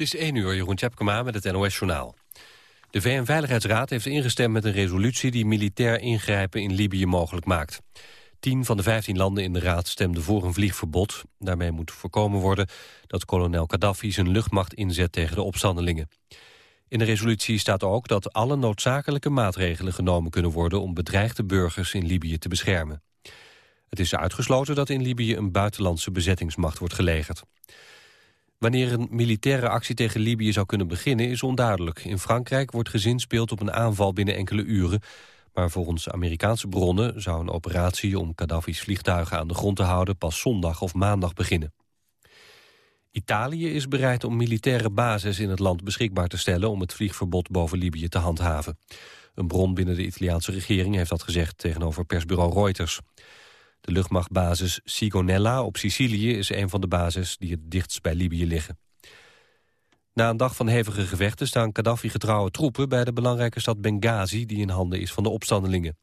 Het is 1 uur, Jeroen Tjepkema met het NOS-journaal. De VN-veiligheidsraad heeft ingestemd met een resolutie... die militair ingrijpen in Libië mogelijk maakt. Tien van de 15 landen in de raad stemden voor een vliegverbod. Daarmee moet voorkomen worden dat kolonel Gaddafi zijn luchtmacht inzet tegen de opstandelingen. In de resolutie staat ook dat alle noodzakelijke maatregelen genomen kunnen worden... om bedreigde burgers in Libië te beschermen. Het is uitgesloten dat in Libië een buitenlandse bezettingsmacht wordt gelegerd. Wanneer een militaire actie tegen Libië zou kunnen beginnen is onduidelijk. In Frankrijk wordt gezinspeeld op een aanval binnen enkele uren. Maar volgens Amerikaanse bronnen zou een operatie om Gaddafi's vliegtuigen aan de grond te houden pas zondag of maandag beginnen. Italië is bereid om militaire bases in het land beschikbaar te stellen om het vliegverbod boven Libië te handhaven. Een bron binnen de Italiaanse regering heeft dat gezegd tegenover persbureau Reuters. De luchtmachtbasis Sigonella op Sicilië is een van de bases die het dichtst bij Libië liggen. Na een dag van hevige gevechten staan Gaddafi-getrouwe troepen bij de belangrijke stad Benghazi die in handen is van de opstandelingen.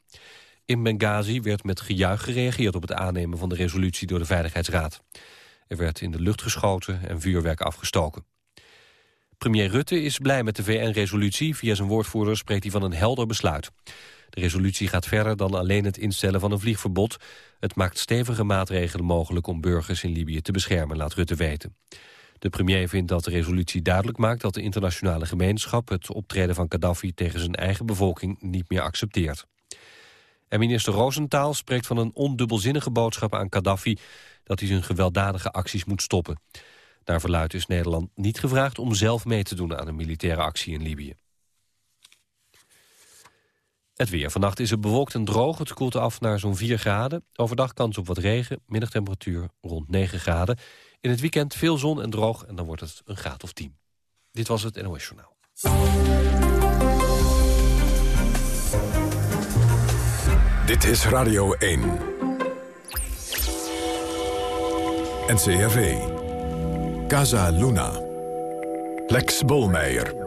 In Benghazi werd met gejuich gereageerd op het aannemen van de resolutie door de Veiligheidsraad. Er werd in de lucht geschoten en vuurwerk afgestoken. Premier Rutte is blij met de VN-resolutie. Via zijn woordvoerder spreekt hij van een helder besluit. De resolutie gaat verder dan alleen het instellen van een vliegverbod. Het maakt stevige maatregelen mogelijk om burgers in Libië te beschermen, laat Rutte weten. De premier vindt dat de resolutie duidelijk maakt dat de internationale gemeenschap het optreden van Gaddafi tegen zijn eigen bevolking niet meer accepteert. En minister Roosentaal spreekt van een ondubbelzinnige boodschap aan Gaddafi dat hij zijn gewelddadige acties moet stoppen. Naar verluidt is Nederland niet gevraagd om zelf mee te doen aan een militaire actie in Libië. Het weer. Vannacht is het bewolkt en droog. Het koelt af naar zo'n 4 graden. Overdag kans op wat regen. Middagtemperatuur rond 9 graden. In het weekend veel zon en droog. En dan wordt het een graad of 10. Dit was het NOS Journaal. Dit is Radio 1. NCRV. Casa Luna. Lex Bolmeijer.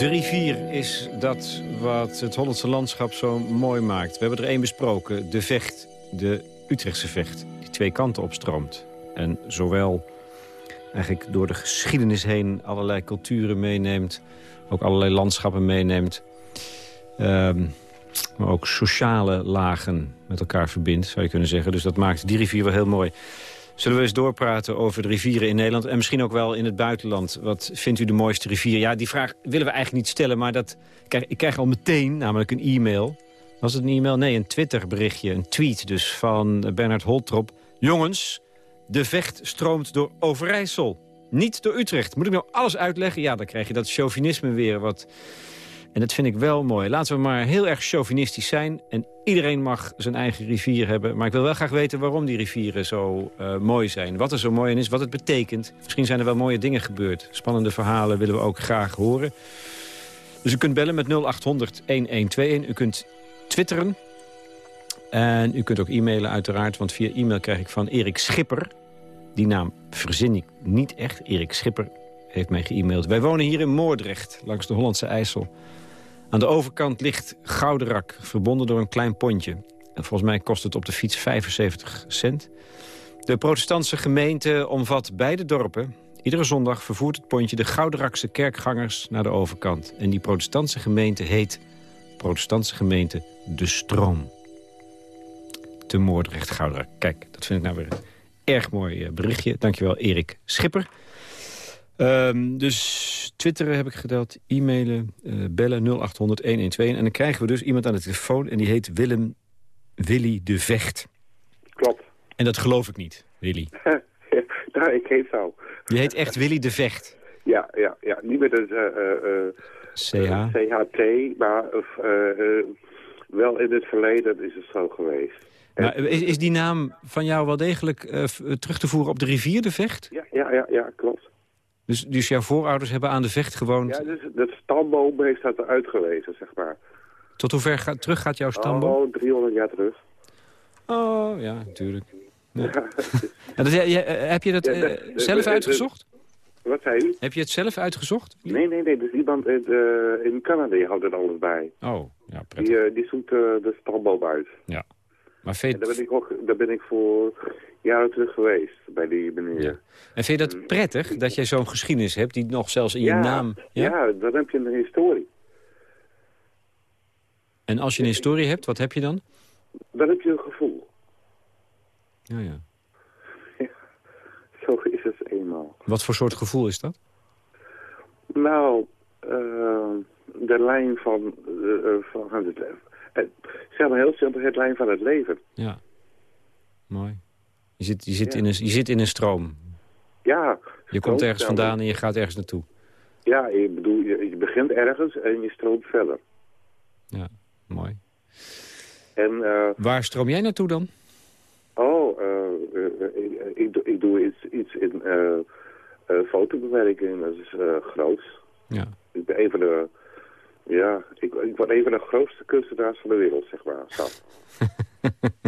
De rivier is dat wat het Hollandse landschap zo mooi maakt. We hebben er één besproken, de Vecht, de Utrechtse Vecht... die twee kanten opstroomt. En zowel eigenlijk door de geschiedenis heen allerlei culturen meeneemt... ook allerlei landschappen meeneemt... Ehm, maar ook sociale lagen met elkaar verbindt, zou je kunnen zeggen. Dus dat maakt die rivier wel heel mooi. Zullen we eens doorpraten over de rivieren in Nederland... en misschien ook wel in het buitenland. Wat vindt u de mooiste rivier? Ja, die vraag willen we eigenlijk niet stellen, maar dat, ik krijg al meteen namelijk een e-mail. Was het een e-mail? Nee, een Twitter-berichtje, een tweet dus van Bernard Holtrop. Jongens, de vecht stroomt door Overijssel, niet door Utrecht. Moet ik nou alles uitleggen? Ja, dan krijg je dat chauvinisme weer wat en dat vind ik wel mooi. Laten we maar heel erg chauvinistisch zijn. En iedereen mag zijn eigen rivier hebben. Maar ik wil wel graag weten waarom die rivieren zo uh, mooi zijn. Wat er zo mooi in is, wat het betekent. Misschien zijn er wel mooie dingen gebeurd. Spannende verhalen willen we ook graag horen. Dus u kunt bellen met 0800-1121. U kunt twitteren. En u kunt ook e-mailen uiteraard. Want via e-mail krijg ik van Erik Schipper. Die naam verzin ik niet echt. Erik Schipper heeft mij ge-maild. Wij wonen hier in Moordrecht, langs de Hollandse IJssel. Aan de overkant ligt Gouderak, verbonden door een klein pontje. En volgens mij kost het op de fiets 75 cent. De protestantse gemeente omvat beide dorpen. Iedere zondag vervoert het pontje de Gouderakse kerkgangers naar de overkant. En die protestantse gemeente heet protestantse gemeente De Stroom. Te Moordrecht, Gouderak. Kijk, dat vind ik nou weer een erg mooi eh, berichtje. Dankjewel, Erik Schipper. Um, dus twitteren heb ik gedeld, e-mailen, uh, bellen 0800 112. En dan krijgen we dus iemand aan de telefoon en die heet Willem Willy de Vecht. Klopt. En dat geloof ik niet, Willy. nou, ik heet zo. Je heet echt Willy de Vecht? Ja, ja, ja. Niet met een uh, uh, CH. CHT, maar wel in het verleden is het zo geweest. Maar is, is die naam van jou wel degelijk terug te voeren op de rivier de Vecht? Ja, ja, ja, ja klopt. Dus, dus jouw voorouders hebben aan de vecht gewoond? Ja, dus dat stamboom heeft dat uitgewezen, zeg maar. Tot hoe ver gaat, terug gaat jouw stamboom? Oh, 300 jaar terug. Oh, ja, natuurlijk. Ja. dus, heb je dat uh, zelf uitgezocht? Wat zei u? Heb je het zelf uitgezocht? Nee, nee, nee. Dus iemand in, uh, in Canada houdt er alles bij. Oh, ja, prettig. Die, uh, die zoekt de stamboom uit. Ja. Maar daar, ben ik ook, daar ben ik voor jaren terug geweest bij die meneer. Ja. En vind je dat prettig, dat jij zo'n geschiedenis hebt... die nog zelfs in je naam... Ja? ja, dan heb je een historie. En als je een historie hebt, wat heb je dan? Dan heb je een gevoel. Ja, ja. zo is het eenmaal. Wat voor soort gevoel is dat? Nou, uh, de lijn van, uh, van het leven. Zeg maar heel simpel, het lijn van het leven. Ja, mooi. Je zit, je zit, in, een, je zit in een stroom. Ja. Je komt ergens vandaan en je gaat ergens naartoe. Ja, ik bedoel, je, je begint ergens en je stroomt verder. Ja, mooi. En, uh, Waar stroom jij naartoe dan? Oh, uh, ik, ik, ik, doe iets, iets in fotobewerking, dat is groot. Ja. Ik ben een van de, ja, ik, ik word een van de grootste kunstenaars van de wereld, zeg maar.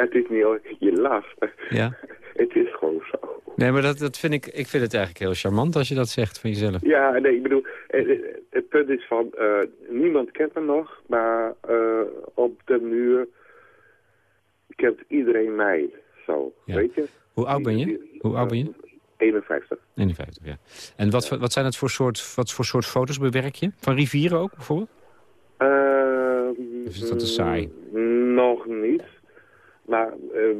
Ja, het is niet, je lacht. Ja. het is gewoon zo. Nee, maar dat, dat vind ik, ik vind het eigenlijk heel charmant als je dat zegt van jezelf. Ja, nee, ik bedoel, het, punt is van, uh, niemand kent me nog, maar uh, op de muur kent iedereen mij. Zo, weet je? Hoe oud ben je? Hoe oud ben je? 51. 51, ja. En wat, wat zijn het voor soort, wat voor soort foto's bewerk je? Van rivieren ook, bijvoorbeeld? Uh, of is dat te saai? Nog niet. Maar uh,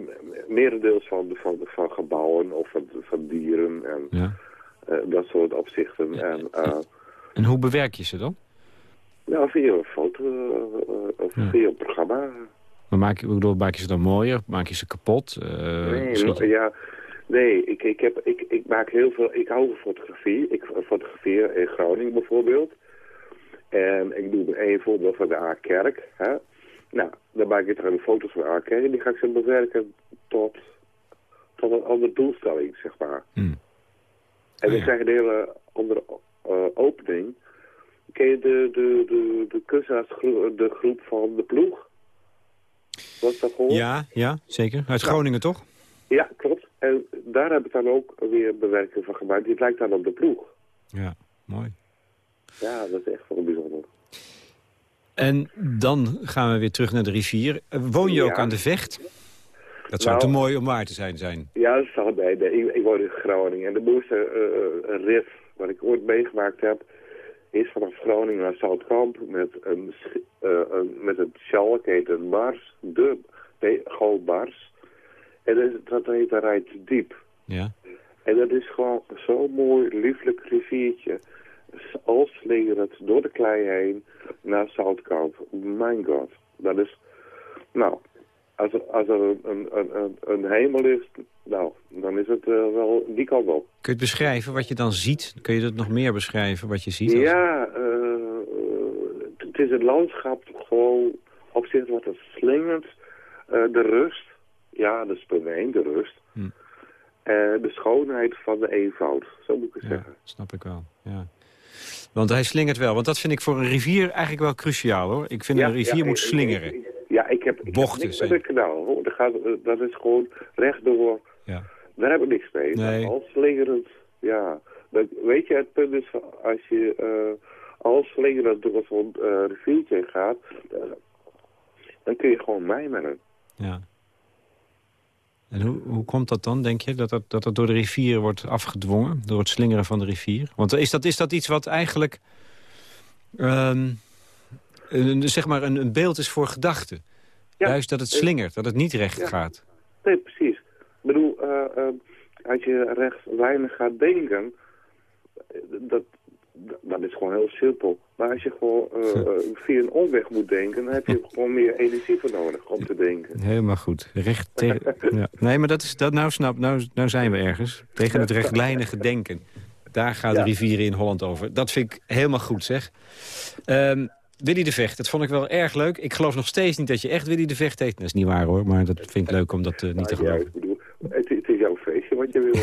merendeels van, van, van gebouwen of van, van dieren en ja. uh, dat soort opzichten. Ja. En, uh, en hoe bewerk je ze dan? Nou, via een foto of ja. via een programma. Maar maak, je, bedoel, maak je ze dan mooier? Maak je ze kapot? nee, ja, nee ik, ik, heb, ik, ik maak heel veel... Ik hou van fotografie. Ik fotografeer in Groningen bijvoorbeeld. En ik doe een voorbeeld van de A-kerk. Nou, dan maak ik er een foto's van A-kerk. En die ga ik zo bewerken tot, tot een andere doelstelling, zeg maar. Hmm. En we oh, ja. krijgen een hele andere uh, opening. Ken je de, de, de, de kunstenaarsgroep de groep van de ploeg? Was dat gehoord? Ja, ja, zeker. Uit Groningen, toch? Ja, klopt. En daar heb ik dan ook weer bewerking van gemaakt. Die lijkt dan op de ploeg. Ja, mooi. Ja, dat is echt wel bijzonder. En dan gaan we weer terug naar de rivier. Woon je ja. ook aan de Vecht? Dat zou nou, te mooi om waar te zijn. zijn. Ja, dat zou bij. Ik, ik woon in Groningen. En de mooiste uh, rit wat ik ooit meegemaakt heb... is vanaf Groningen naar Zoutkamp met een, uh, een, met een schalk, heet een Mars. De, nee, gewoon Mars. En dat, dat heet een Rijt Diep. Ja. En dat is gewoon zo'n mooi, lieflijk riviertje als slingerend door de klei heen naar Zoutkamp. Mijn god, dat is... Nou, als er, als er een, een, een, een hemel is, nou, dan is het uh, wel die kant op. Kun je het beschrijven wat je dan ziet? Kun je dat nog meer beschrijven, wat je ziet? Ja, uh, het is het landschap gewoon op zich wat het slingert. Uh, de rust, ja, punt 1, de rust. Hm. de schoonheid van de eenvoud, zo moet ik het ja, zeggen. snap ik wel, ja. Want hij slingert wel. Want dat vind ik voor een rivier eigenlijk wel cruciaal, hoor. Ik vind ja, een rivier ja, moet slingeren. Ja, ik heb, ik Bochten, heb niks met het kanaal. Hoor. Dat, gaat, dat is gewoon rechtdoor. Ja. Daar heb ik niks mee. Nee. Als slingerend, ja. Dat, weet je, het punt is, als je uh, als slingerend door zo'n uh, riviertje gaat, uh, dan kun je gewoon mijmeren. Ja. En hoe, hoe komt dat dan, denk je, dat dat, dat dat door de rivier wordt afgedwongen? Door het slingeren van de rivier? Want is dat, is dat iets wat eigenlijk... Um, een, zeg maar een, een beeld is voor gedachten? Ja. Juist dat het slingert, dat het niet recht ja. gaat. Nee, precies. Ik bedoel, uh, uh, als je rechtlijnig gaat denken... Dat, dat is gewoon heel simpel. Maar als je gewoon uh, via een omweg moet denken... dan heb je gewoon meer energie voor nodig om te denken. Helemaal goed. Recht ja. Nee, maar dat is, dat, nou, snap, nou, nou zijn we ergens. Tegen het rechtlijnige denken. Daar gaat de rivier in Holland over. Dat vind ik helemaal goed, zeg. Um, Willy de Vecht, dat vond ik wel erg leuk. Ik geloof nog steeds niet dat je echt Willy de Vecht heet. Dat is niet waar, hoor. Maar dat vind ik leuk om dat uh, niet te geloven. Ja, ik bedoel, het, het is jouw feestje wat je wil.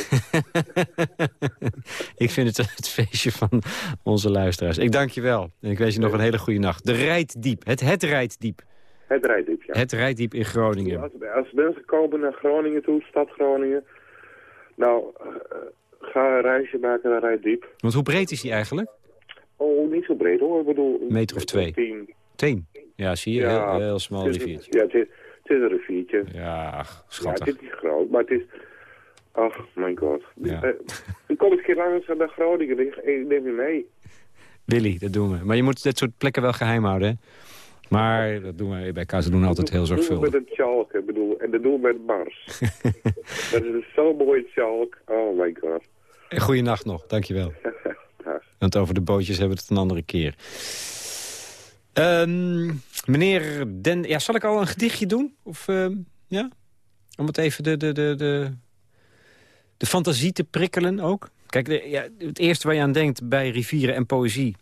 ik vind het het feestje van onze luisteraars. Ik dank je wel. En ik wens je nog een hele goede nacht. De Rijtdiep. Het Het Rijtdiep. Het Rijtdiep, ja. Het Rijtdiep in Groningen. Als, als mensen komen naar Groningen toe, stad Groningen... Nou, uh, ga een reisje maken naar Rijtdiep. Want hoe breed is die eigenlijk? Oh, niet zo breed hoor. Ik bedoel, een meter of twee? Tien. Tien? Ja, zie je, ja, heel, heel smal riviertje. Ja, het is, het is een riviertje. Ja, ach, Ja, schattig. het is niet groot, maar het is... Ach, mijn god. Ja. Eh, ik kom eens een keer langs naar Groningen. Ik ik neem je mee. Willy, dat doen we. Maar je moet dit soort plekken wel geheim houden, hè? Maar dat doen we bij Kazeloen altijd heel Doe het zorgvuldig. met een tjalk, ik bedoel. En dat doen we met Mars. dat is zo'n mooie tjalk. Oh my god. Goeienacht nog, dankjewel. Dag. Want over de bootjes hebben we het een andere keer. Ehm, meneer Den... Ja, zal ik al een gedichtje doen? Of, ehm, ja? Om het even de, de, de, de, de fantasie te prikkelen ook. Kijk, de- ja, het eerste waar je aan denkt bij rivieren en poëzie...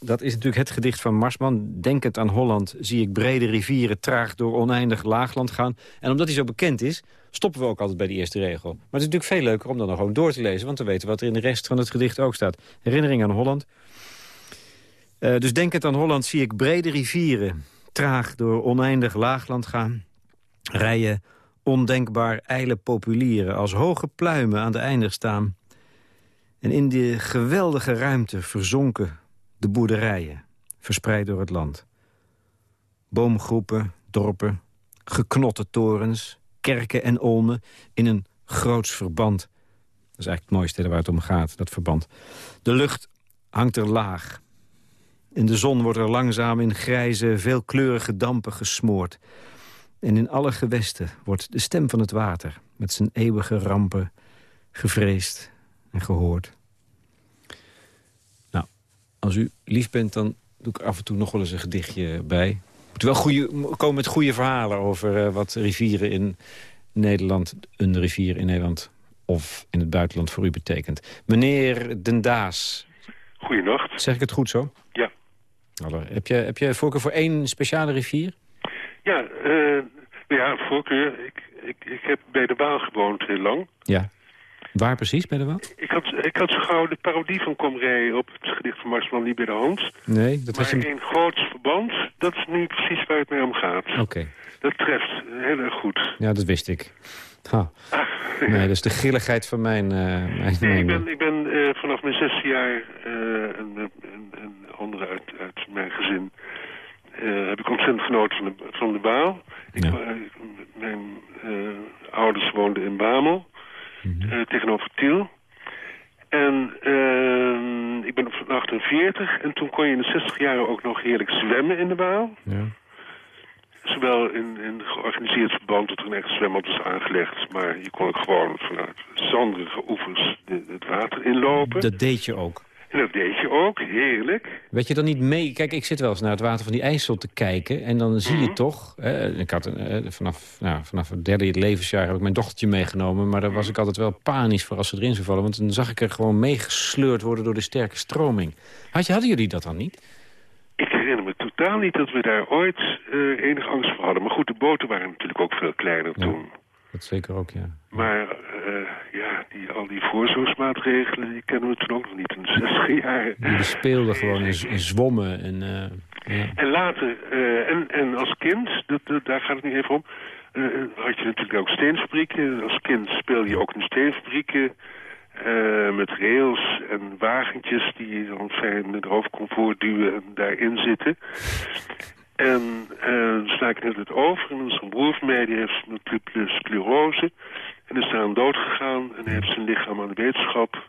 dat is natuurlijk het gedicht van Marsman. Denkend aan Holland zie ik brede rivieren traag door oneindig laagland gaan. En omdat hij zo bekend is, stoppen we ook altijd bij die eerste regel. Maar het is natuurlijk veel leuker om dan nog gewoon door te lezen... want te weten wat er in de rest van het gedicht ook staat. Herinnering aan Holland. Eh, dus denkend aan Holland zie ik brede rivieren... traag door oneindig laagland gaan. Rijen ondenkbaar ijle populieren... als hoge pluimen aan de eindig staan. En in die geweldige ruimte verzonken de boerderijen... verspreid door het land. Boomgroepen, dorpen, geknotte torens... kerken en olmen in een groots verband. Dat is eigenlijk het mooiste waar het om gaat, dat verband. De lucht hangt er laag. In de zon wordt er langzaam in grijze, veelkleurige dampen gesmoord. En in alle gewesten wordt de stem van het water... met zijn eeuwige rampen gevreesd en gehoord. Nou, als u lief bent, dan doe ik af en toe nog wel eens een gedichtje bij. Moet wel goede, komen met goede verhalen over eh, wat rivieren in Nederland... een rivier in Nederland of in het buitenland voor u betekent. Meneer Den Daas, Goedenacht. zeg ik het goed zo? Ja. Hallo. Heb je, heb je voorkeur voor één speciale rivier? Ja, eh ja, voorkeur. Ik, ik, ik heb bij de Waal gewoond heel lang. Ja. Waar precies, bij de wat? Ik had, ik had zo gauw de parodie van Komrij op het gedicht van Marsman niet bij de hand. Nee, dat was Maar je... in groots verband, dat is niet precies waar het mee om gaat. Oké, Dat treft heel erg goed. ja, dat wist ik. Ha. Ah, Nee, dat is de grilligheid van mijn... eh mijn, Nee, ik ben, ik ben eh, vanaf mijn zesde jaar eh, een, een, een andere uit, uit mijn gezin... eh, heb ik ontzettend genoten van de, van de Waal. Ik, Ja. eh, mijn eh, ouders woonden in Bamel, Mhm. tegenover Tiel. En eh, ik ben van 48 en toen kon je in de 60 jaren ook nog heerlijk zwemmen in de Waal. ja. Zowel in, in georganiseerd verband dat er een echt zwembad was aangelegd... maar je kon ook gewoon vanuit zanderige oevers de, het water inlopen. Dat deed je ook. En dat deed je ook, heerlijk. Weet je dan niet mee... Kijk, ik zit wel eens naar het water van die IJssel te kijken... en dan zie je Mhm. toch... Ik had eh, vanaf, nou, vanaf het derde levensjaar heb ik mijn dochtertje meegenomen... maar daar was ik altijd wel panisch voor als ze erin zou vallen... want dan zag ik er gewoon meegesleurd worden door de sterke stroming. Had hadden jullie dat dan niet? Ik herinner me totaal niet dat we daar ooit eh enige angst voor hadden. Maar goed, de boten waren natuurlijk ook veel kleiner Ja. toen. Dat zeker ook, ja. Maar eh, ja, die, al die voorzorgsmaatregelen... die kennen we toen ook nog niet in de 60 jaren. Jullie speelden gewoon en zwommen en... eh, ja. En later, eh, en, en als kind, dat, dat- daar gaat het niet even om... had je natuurlijk ook steenfabrieken. Als kind speel je ook in steenfabrieken... met rails en wagentjes die je dan fijn met hoofdcomfort duwen en daarin zitten. En eh dan sla ik het net over. En een broer van mij, die heeft multiple sclerose. En is daaraan dood gegaan. En heeft zijn lichaam aan de wetenschap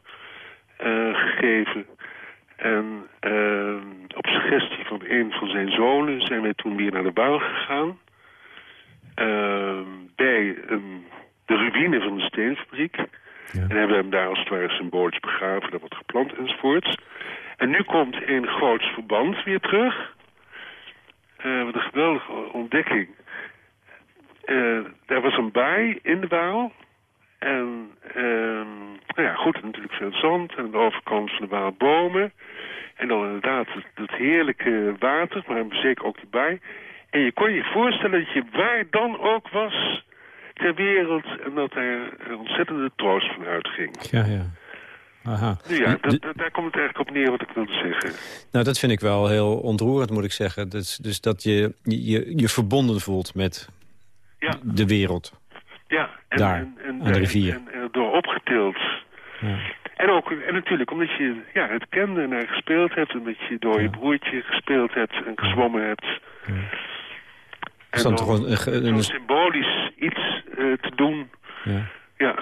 eh, gegeven. En eh, op suggestie van een van zijn zonen zijn wij toen weer naar de Waal gegaan. Eh, bij een, de ruïne van de steenfabriek. Ja. En hebben we hem daar als het ware symbolisch begraven. Dat wordt geplant enzovoorts. En nu komt een groots verband weer terug. Eh, wat een geweldige ontdekking. Eh, er was een baai in de Waal. En ehm, nou ja, goed, natuurlijk veel zand. En de overkant van de Waal bomen. En dan inderdaad het heerlijke water, maar zeker ook de baai. En je kon je voorstellen dat je waar dan ook was ter wereld... en dat er ontzettende troost van uitging. ja, ja. Aha. Ja, De- dat, dat- daar komt het eigenlijk op neer wat ik wilde zeggen. Nou, dat vind ik wel heel ontroerend, moet ik zeggen. Dus, dus dat je, je je verbonden voelt met Ja, de wereld. ja. En, Daar, en, en, aan de rivier. En, en door opgetild. Ja. En ook, en natuurlijk omdat je ja, het kende en er gespeeld hebt... en dat je door je broertje gespeeld hebt en gezwommen hebt. is dan toch een, een, een- symbolisch iets eh, te doen. ja. Ja,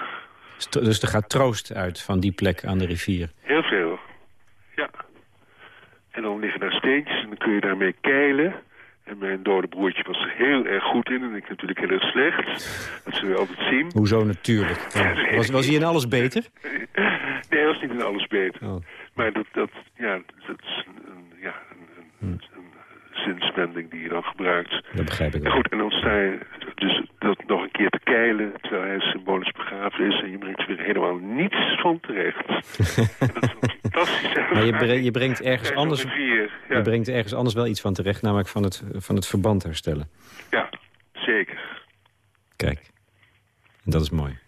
Dus er gaat troost uit van die plek aan de rivier. heel veel. Ja. En dan liggen daar steentjes en dan kun je daarmee keilen. En mijn dode broertje was er heel erg goed in en ik natuurlijk heel erg slecht. Dat zul je altijd zien. Hoezo natuurlijk? Ja. Was, was hij in alles beter? Nee, hij was niet in alles beter. Oh. Maar dat, dat, ja, dat is een, ja, een, een, een zinswending die je dan gebruikt. Dat begrijp ik wel. goed, en dan sta je dus dat nog een keer te keilen... terwijl hij symbolisch begraven is... en je brengt er weer helemaal niets van terecht. En dat is een fantastische Maar je, bre- je brengt ergens anders... Je brengt ergens anders wel iets van terecht, namelijk van het, van het verband herstellen. ja, zeker. Kijk, en dat is mooi.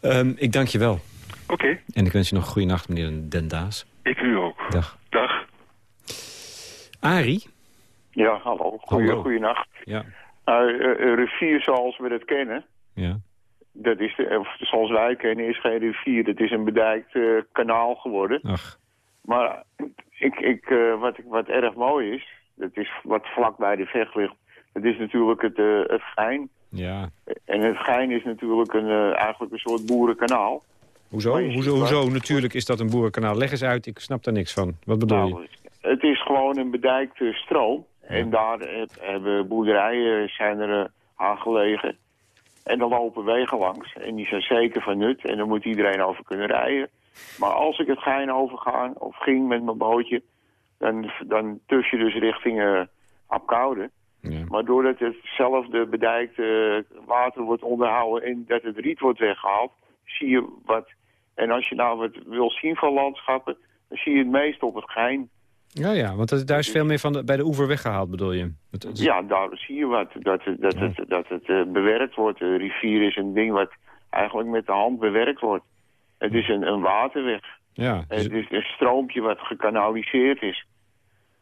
Ehm, ik dank je wel. Oké, En ik wens je nog een goede nacht, meneer Den Daas. ik u ook. Dag. Arie? Ja, hallo. Goeie, Hallo. Goeienacht. Ja. Nou, eh, een rivier zoals we dat kennen, Ja. dat is de, of zoals wij kennen, is geen rivier. Het is een bedijkt eh, kanaal geworden. Ach, Maar ik, ik, eh, wat, ik- wat erg mooi is, dat is wat vlak bij de vecht ligt, dat is natuurlijk het, eh, het Gein. ja. En het Gein is natuurlijk een, eh, eigenlijk een soort boerenkanaal. Hoezo? Hoezo, hoezo? Natuurlijk is dat een boerenkanaal. Leg eens uit, ik snap daar niks van. Wat bedoel je? Het is gewoon een bedijkte stroom. En daar heb- hebben boerderijen zijn er eh, aangelegen. En er lopen wegen langs. En die zijn zeker van nut. En daar moet iedereen over kunnen rijden. Maar als ik het gein overga of ging met mijn bootje... dan, dan tuss je dus richting eh Apkoude. Ja. Maar doordat hetzelfde bedijkte water wordt onderhouden... en dat het riet wordt weggehaald, zie je wat... En als je nou wat wil zien van landschappen... dan zie je het meest op het gein. Ja, ja, want dat- daar is veel meer van de, bij de oever weggehaald, bedoel je? Het- het- Ja, daar zie je wat. Dat, het- dat, het, dat het eh, bewerkt wordt. De rivier is een ding wat eigenlijk met de hand bewerkt wordt. Het is een, een waterweg. ja, dus- Het is een stroompje wat gekanaliseerd is.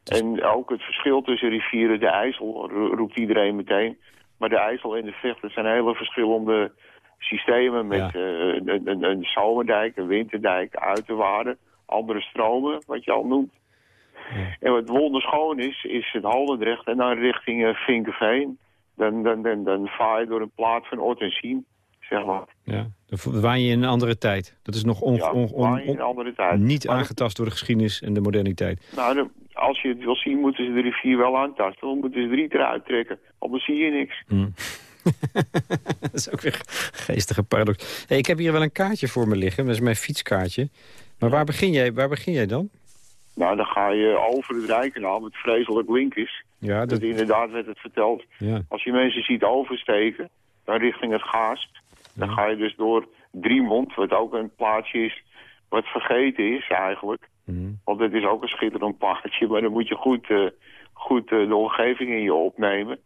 En ook het verschil tussen rivieren, de IJssel, ro- roept iedereen meteen. Maar de IJssel en de Vecht, dat zijn hele verschillende systemen met Ja. eh, een, een, een zomerdijk, een winterdijk, uiterwaarden, andere stromen, wat je al noemt. En wat wonderschoon is, is het Holendrecht en dan richting uh, Vinkenveen. Dan, dan, dan, dan vaar je door een plaat van Ort en Siem, zeg maar. ja. Dan waan je in een andere tijd. Dat is nog on, Ja, on- on- vaar je in een andere tijd. niet Maar- aangetast door de geschiedenis en de moderniteit. Nou, als je het wil zien, moeten ze de rivier wel aantasten. Dan moeten ze iets eruit trekken. Anders zie je niks. dat is ook weer een geestige paradox. Hey, ik heb hier wel een kaartje voor me liggen. Dat is mijn fietskaartje. Maar waar begin jij, waar begin jij dan? Nou, dan ga je over het Rijkanaal, wat vreselijk link is. Ja, Dat dat, inderdaad werd het verteld. ja. Als je mensen ziet oversteken, dan richting het Gaasp. Dan ga je dus door Driemond, wat ook een plaatsje is wat vergeten is eigenlijk. Mhm. Want het is ook een schitterend plaatsje, maar dan moet je goed, eh, goed eh, de omgeving in je opnemen.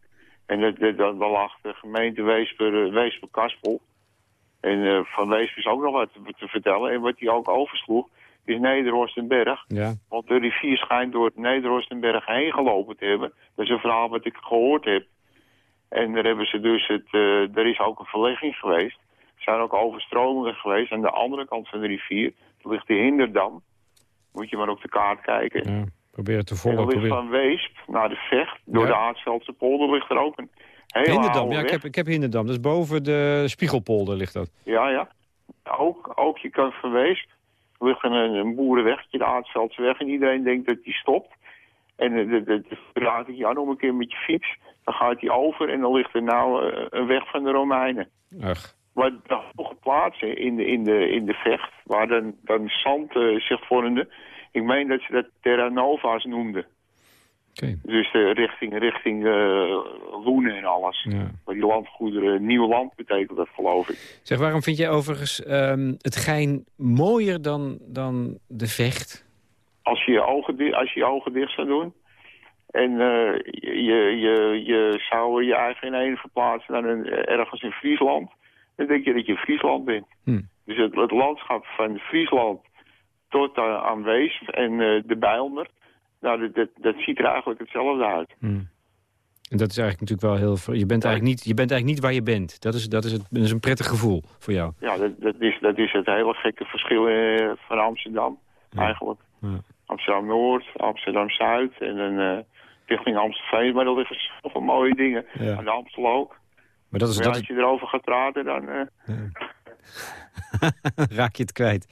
En dat, dat, dat dat lag de gemeente Weesper, eh, Weesper-Kaspel. En eh, van Weesper is ook nog wat te, te vertellen. En wat hij ook oversloeg, is Nederhorstenberg. ja. Want de rivier schijnt door Nederhorstenberg heen gelopen te hebben. Dat is een verhaal wat ik gehoord heb. En daar hebben ze dus het, eh, er is ook een verlegging geweest. Er zijn ook overstromingen geweest. Aan de andere kant van de rivier ligt de Hinderdam. Moet je maar op de kaart kijken. ja. Probeer het te en volgen. er ligt Probeer... van Weesp naar de Vecht. Door Ja. de Aardveldse polder ligt er ook een hele Hinderdam, ja, ik heb, ik heb Hinderdam. Dat is boven de Spiegelpolder ligt dat. Ja, ja. Ook, ook je kan van Weesp. Er ligt een, een boerenweggetje, de Aardveldse weg. En iedereen denkt dat die stopt. En de, de raad ik je aan om een keer met je fiets. Dan gaat hij over en dan ligt er nou eh, een weg van de Romeinen. Ach, Maar de hoge plaatsen in de, in de, in de vecht, waar dan, dan zand eh, zich vormde. Ik meen dat ze dat Terra Nova's noemden. Dus eh, richting, richting eh Loenen en alles. Ja. Maar die landgoederen, nieuw land betekent dat geloof ik. Zeg, waarom vind jij overigens ehm, het gein mooier dan, dan de vecht? Als je je ogen, als je, je ogen dicht zou doen... en eh, je, je, je, zou je eigen in een verplaatsen naar een, ergens in Friesland... dan denk je dat je in Friesland bent. Hm. Dus het, het landschap van Friesland tot aan, Weesp en de Bijlmer... nou, dat, dat, dat ziet er eigenlijk hetzelfde uit. Hm. En dat is eigenlijk natuurlijk wel heel... Je bent eigenlijk niet, je bent eigenlijk niet waar je bent. Dat is, dat is, het, dat is een prettig gevoel voor jou. Ja, dat, dat, is, dat is het hele gekke verschil eh, van Amsterdam, eigenlijk. Ja. Amsterdam-Noord, Amsterdam-Zuid en dan, eh, richting Amstelveen. Maar er liggen zoveel mooie dingen. Ja. Aan de Amstel ook. Maar dat is, Maar dat als je erover gaat praten, dan... eh, raak je het kwijt.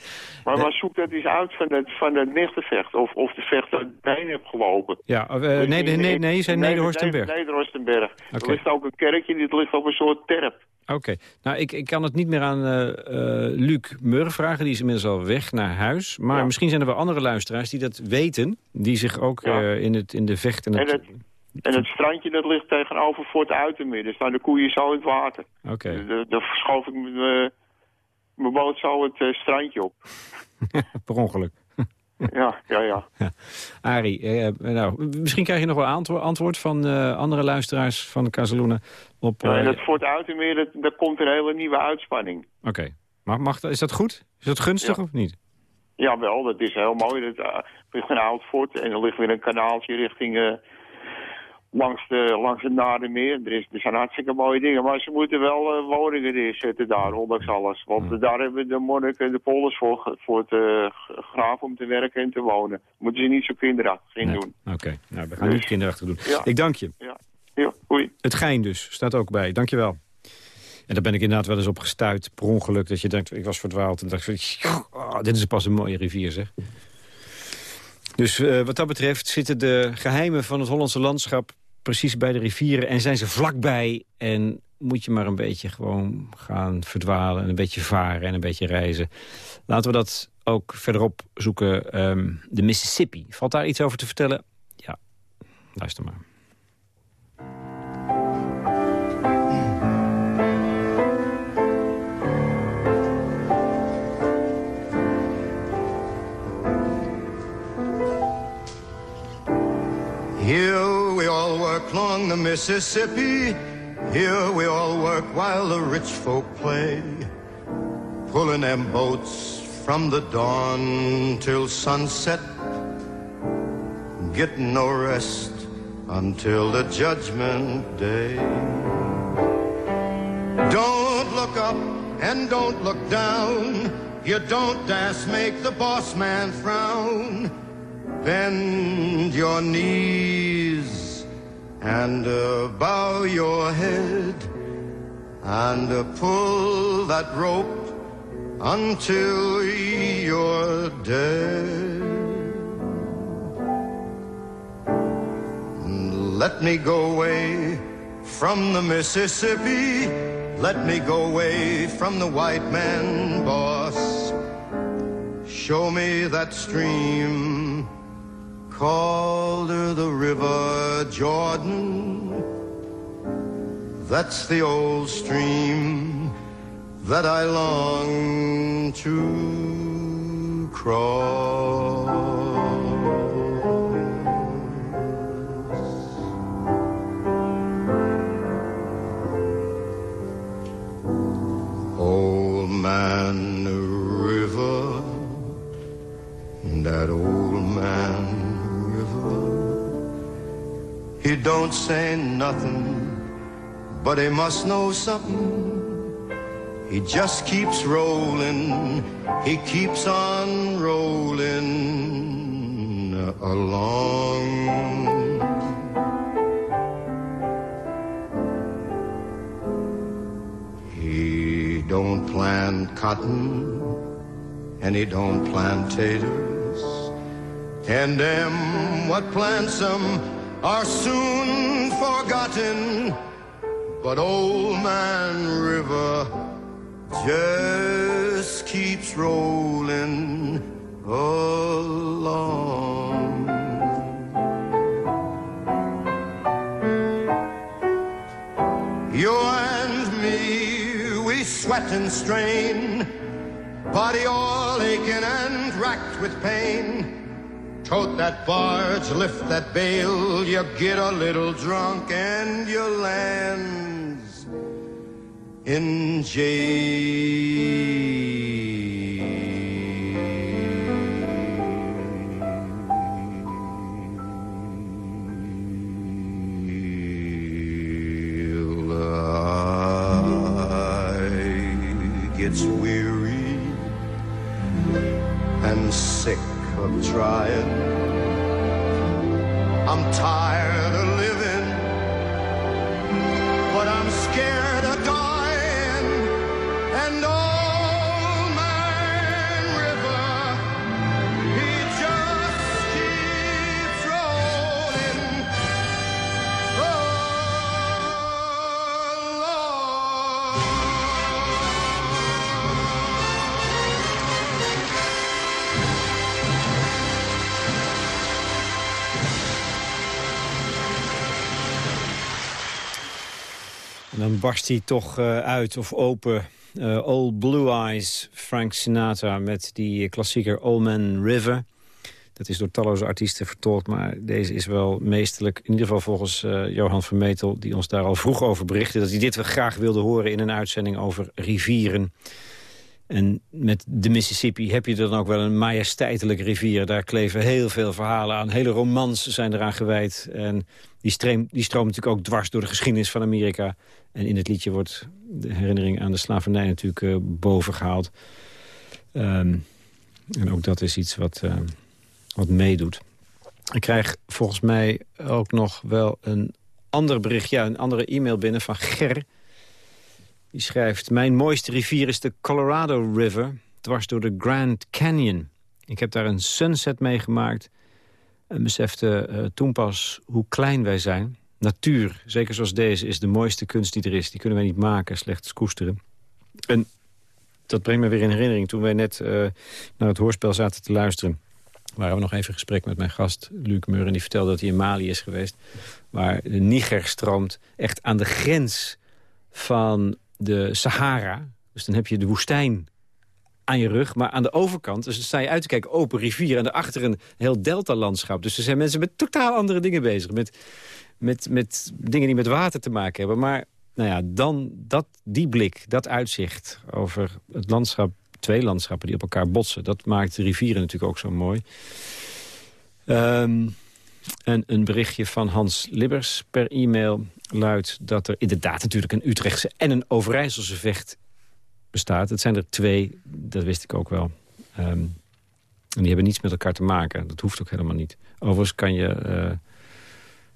maar, maar zoek dat eens uit van het, van het nichtenvecht. Of, of de vecht dat je heen hebt gelopen. Ja, uh, nee, nee, nee, nee, je zei Nederhorstenberg. Nederhorstenberg. Oké. Er ligt ook een kerkje, dit ligt op een soort terp. Oké, nou ik, ik kan het niet meer aan eh, eh, Luc Mur vragen. Die is inmiddels al weg naar huis. Maar Ja. misschien zijn er wel andere luisteraars die dat weten. Die zich ook Ja. eh, in, het, in de vecht... En En het... en het strandje dat ligt tegenover Fort Uitermeer. Dus staan de koeien zo in het water. Oké, Daar daar schoof ik met mijn- boot zo het eh, strandje op. per ongeluk. Ja, ja, ja. Arie, eh, nou, misschien krijg je nog wel antwo- antwoord van eh, andere luisteraars van Casaluna op... Ja, eh, en het Fort Uitermeer, dat, daar komt een hele nieuwe uitspanning. Oké, mag, mag, dat- is dat goed? Is dat gunstig Ja. of niet? Jawel, dat is heel mooi. Dat eh, ligt een oud fort en er ligt weer een kanaaltje richting... langs, de, langs het Nadermeer. Er, is, er zijn hartstikke mooie dingen. Maar ze moeten wel eh, woningen neerzetten daar, ondanks alles. Want daar hebben de monniken de polders voor, voor te g- graven om te werken en te wonen. Moeten ze niet zo kinderachtig in Nee. doen. Oké, nou, we gaan Dus- niet kinderachtig doen. Ja. Ik dank je. Ja, ja oei. Het gein dus, staat ook bij. Dankjewel. En daar ben ik inderdaad wel eens op gestuurd, per ongeluk. Dat je denkt, ik was verdwaald en dacht, oh, dit is pas een mooie rivier, zeg. Dus eh, wat dat betreft zitten de geheimen van het Hollandse landschap... precies bij de rivieren en zijn ze vlakbij. En moet je maar een beetje gewoon gaan verdwalen... en een beetje varen en een beetje reizen. Laten we dat ook verderop zoeken. ehm, de Mississippi. Valt daar iets over te vertellen? Ja, luister maar. Work along the Mississippi. Here we all work while the rich folk play. Pulling them boats from the dawn till sunset. Getting no rest until the judgment day. Don't look up and don't look down. You don't dare make the boss man frown. Bend your knees and uh, bow your head and uh, pull that rope until you're dead. Let me go away from the Mississippi. Let me go away from the white man boss. Show me that stream called uh, the River Jordan. That's the old stream that I long to cross. Old man river, that old man He don't say nothing, but he must know something. He just keeps rolling, he keeps on rolling along. He don't plant cotton, and he don't plant taters. And them what plants them are soon forgotten. But old man river just keeps rolling along. You and me, we sweat and strain, body all aching and racked with pain. Tote that barge, lift that bale, you get a little drunk and you lands in jail. Barst hij toch eh, uit of open. Eh Old Blue Eyes, Frank Sinatra met die klassieker Old Man River. Dat is door talloze artiesten vertolkt, maar deze is wel meesterlijk. In ieder geval volgens eh, Johan Vermetel, die ons daar al vroeg over berichtte... dat hij dit wel graag wilde horen in een uitzending over rivieren. En met de Mississippi heb je dan ook wel een majesteitelijke rivier. Daar kleven heel veel verhalen aan. Hele romans zijn eraan gewijd. En die, stream, die stroomt natuurlijk ook dwars door de geschiedenis van Amerika. En in het liedje wordt de herinnering aan de slavernij natuurlijk uh, boven gehaald. Um, en ook dat is iets wat, uh, wat meedoet. Ik krijg volgens mij ook nog wel een ander bericht, ja, een andere e-mail binnen van Ger. Die schrijft, mijn mooiste rivier is de Colorado River, dwars door de Grand Canyon. Ik heb daar een sunset meegemaakt en besefte uh, toen pas hoe klein wij zijn. Natuur, zeker zoals deze, is de mooiste kunst die er is. Die kunnen wij niet maken, slechts koesteren. En dat brengt me weer in herinnering. Toen wij net uh, naar het hoorspel zaten te luisteren... waren we nog even in gesprek met mijn gast Luc Meur... en die vertelde dat hij in Mali is geweest... waar de Niger stroomt echt aan de grens van de Sahara. Dus dan heb je de woestijn aan je rug. Maar aan de overkant, dus dan sta je uit te kijken, open rivier... en daarachter een heel deltalandschap. Dus er zijn mensen met totaal andere dingen bezig. Met, met, met dingen die met water te maken hebben. Maar nou ja, dan dat, die blik, dat uitzicht over het landschap... twee landschappen die op elkaar botsen... dat maakt de rivieren natuurlijk ook zo mooi. Um, en een berichtje van Hans Libbers per e-mail luidt dat er inderdaad natuurlijk een Utrechtse en een Overijsselse vecht bestaat. Het zijn er twee, dat wist ik ook wel. Um, en die hebben niets met elkaar te maken. Dat hoeft ook helemaal niet. Overigens kan je, uh,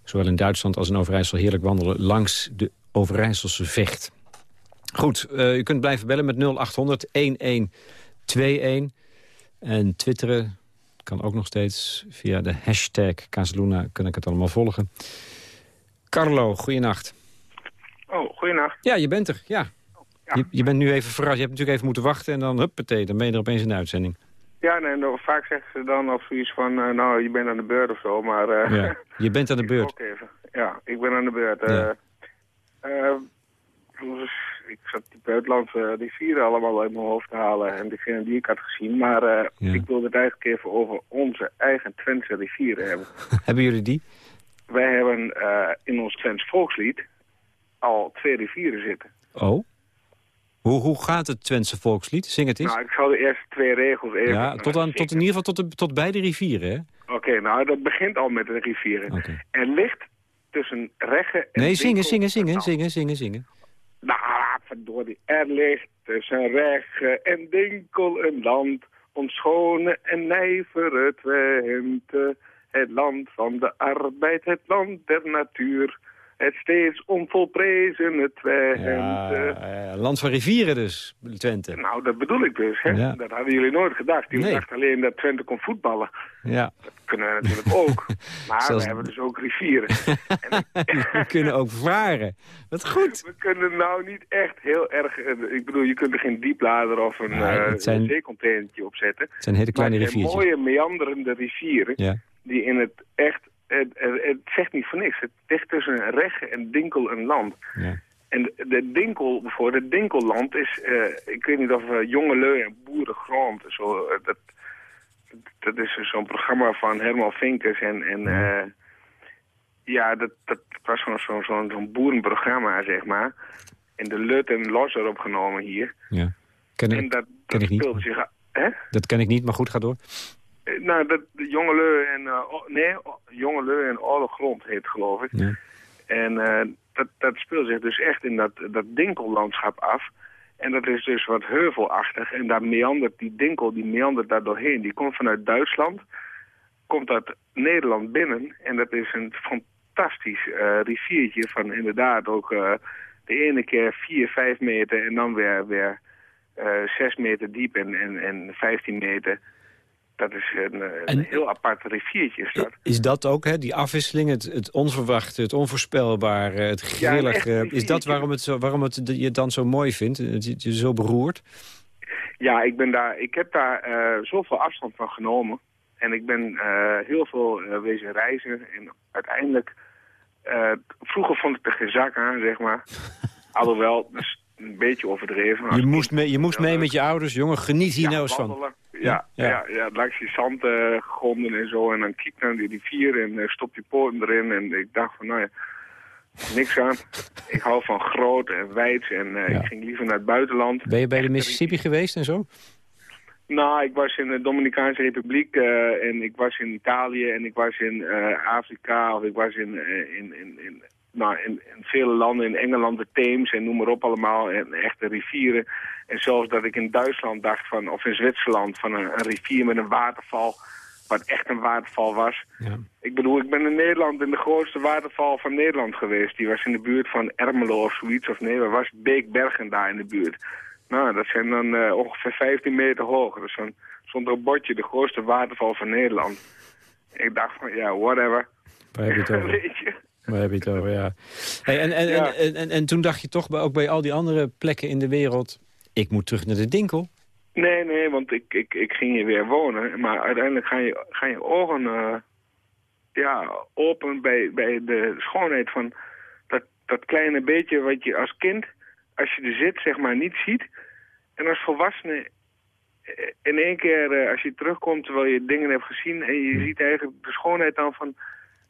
zowel in Duitsland als in Overijssel... heerlijk wandelen langs de Overijsselse vecht. Goed, uh, u kunt blijven bellen met 0800-1121. En twitteren kan ook nog steeds. Via de hashtag Casaluna kan ik het allemaal volgen. Carlo, goeienacht. Oh, goeienacht. Ja, je bent er, ja. ja. Je, je, bent nu even verrast. Je hebt natuurlijk even moeten wachten en dan huppatee, dan ben je er opeens in de uitzending. Ja, nee, nou, vaak zeggen ze dan of zoiets van, uh, nou, je bent aan de beurt of zo, maar... Uh, ja, je bent aan de beurt. Ook even. Ja, ik ben aan de beurt. Ja. Uh, ik zat die buitenlandse rivieren allemaal uit mijn hoofd te halen en degene die ik had gezien. Maar ja. ik wilde het eigenlijk even over onze eigen Twentse rivieren hebben. hebben jullie die? Wij hebben uh, in ons Twents volkslied al twee rivieren zitten. Oh? Hoe, hoe gaat het Twentse volkslied? Zing het eens. Nou, ik zal de eerste twee regels even... Ja, tot, aan, tot in ieder geval tot, de, tot bij de rivieren, hè? Oké, okay, nou, dat begint al met de rivieren. Okay. Er ligt tussen Regge en Nee, zingen, zingen, zingen, zingen, zingen, zingen. Verdorie, er ligt. Tussen Regge en Dinkel een land, ons schone en nijvere Twente. Het land van de arbeid, het land der natuur, het steeds onvolprezene Twente. Ja, land van rivieren dus, Twente. Nou, dat bedoel ik dus. Hè? Ja. Dat hadden jullie nooit gedacht. Jullie nee. dachten alleen dat Twente kon voetballen. Ja. Dat kunnen we natuurlijk ook. Maar Zelfs... we hebben dus ook rivieren. we kunnen ook varen. Wat goed. We kunnen nou niet echt heel erg... Ik bedoel, je kunt er geen dieplader of een, ja, zijn... een zeecontainertje op zetten. Het zijn hele kleine riviertjes. mooie meanderende rivieren... Ja. die in het echt... Het, het, zegt niet voor niks. Het ligt tussen Regge en Dinkel een land. Ja. En de, de Dinkel, bijvoorbeeld, het Dinkelland is... Uh, ik weet niet of uh, Jongelui en Boerengrond... Zo, dat, dat is zo'n programma van Herman Vinkers en... en uh, ja, dat, dat was zo'n zo, zo, zo boerenprogramma, zeg maar. En de Lut en Los erop genomen hier. Ja. Ken ik, en dat, ken ik niet. zich... Hè? Dat ken ik niet, maar goed, ga door. Uh, nou, dat, de Jongelui en... Uh, nee, Jongelui en Oude Grond heet geloof ik. Ja. En uh, dat, dat speelt zich dus echt in dat, dat dinkellandschap af. En dat is dus wat heuvelachtig. En daar meandert die dinkel, die meandert daar doorheen. Die komt vanuit Duitsland, komt uit Nederland binnen. En dat is een fantastisch uh, riviertje van inderdaad ook uh, de ene keer 4, 5 meter en dan weer, weer uh, 6 meter diep en, en, en 15 meter. Dat is een, een En- heel apart riviertje. Is dat. Is dat ook, hè, die afwisseling, het, het onverwachte, het onvoorspelbare, het Ja, een grillige... is dat waarom, het zo, waarom het je dan zo mooi vindt? Het je zo beroerd? Ja, ik, ben daar, ik heb daar eh, zoveel afstand van genomen. En ik ben eh, heel veel eh, wezen reizen. En uiteindelijk... eh, vroeger vond ik er geen zak aan, zeg maar. Alhoewel, is een beetje overdreven. Je moest mee, je moest mee met je ouders, jongen, geniet hier Ja, nou eens van. Ja, Ja, ja. ja. Langs die zandgronden en zo. En dan kijk naar die rivier en eh, stop je poten erin. En ik dacht van, nou ja, niks aan. ik hou van groot en wijd. En eh, ik ging liever naar het buitenland. Ben je bij de Mississippi geweest en zo? Nou, ik was in de Dominicaanse Republiek eh, en ik was in Italië en ik was in eh, Afrika of ik was in, eh, in, in, in, nou, in, in vele landen, in Engeland, de Theems en noem maar op allemaal, en echte rivieren. En zelfs dat ik in Duitsland dacht van, of in Zwitserland, van een, een rivier met een waterval, wat echt een waterval was. Ja. Ik bedoel, ik ben in Nederland in de grootste waterval van Nederland geweest. Die was in de buurt van Ermelo of zoiets. Of nee, waar was Beekbergen daar in de buurt. Nou, dat zijn dan eh, ongeveer 15 meter hoog. Dus er een bordje, de grootste waterval van Nederland. Ik dacht van, ja, whatever. Waar heb je het over? Waar heb je het over, ja. Hey, en, en, Ja. en, en, en toen dacht je toch ook bij al die andere plekken in de wereld... ik moet terug naar de Dinkel. Nee, nee, want ik, ik, ik ging hier weer wonen. Maar uiteindelijk gaan je, gaan je ogen eh, ja, open bij, bij de schoonheid van dat, dat kleine beetje wat je als kind, als je er zit, zeg maar, niet ziet. En als volwassene eh, in één keer, eh, als je terugkomt terwijl je dingen hebt gezien... en je ziet eigenlijk de schoonheid dan van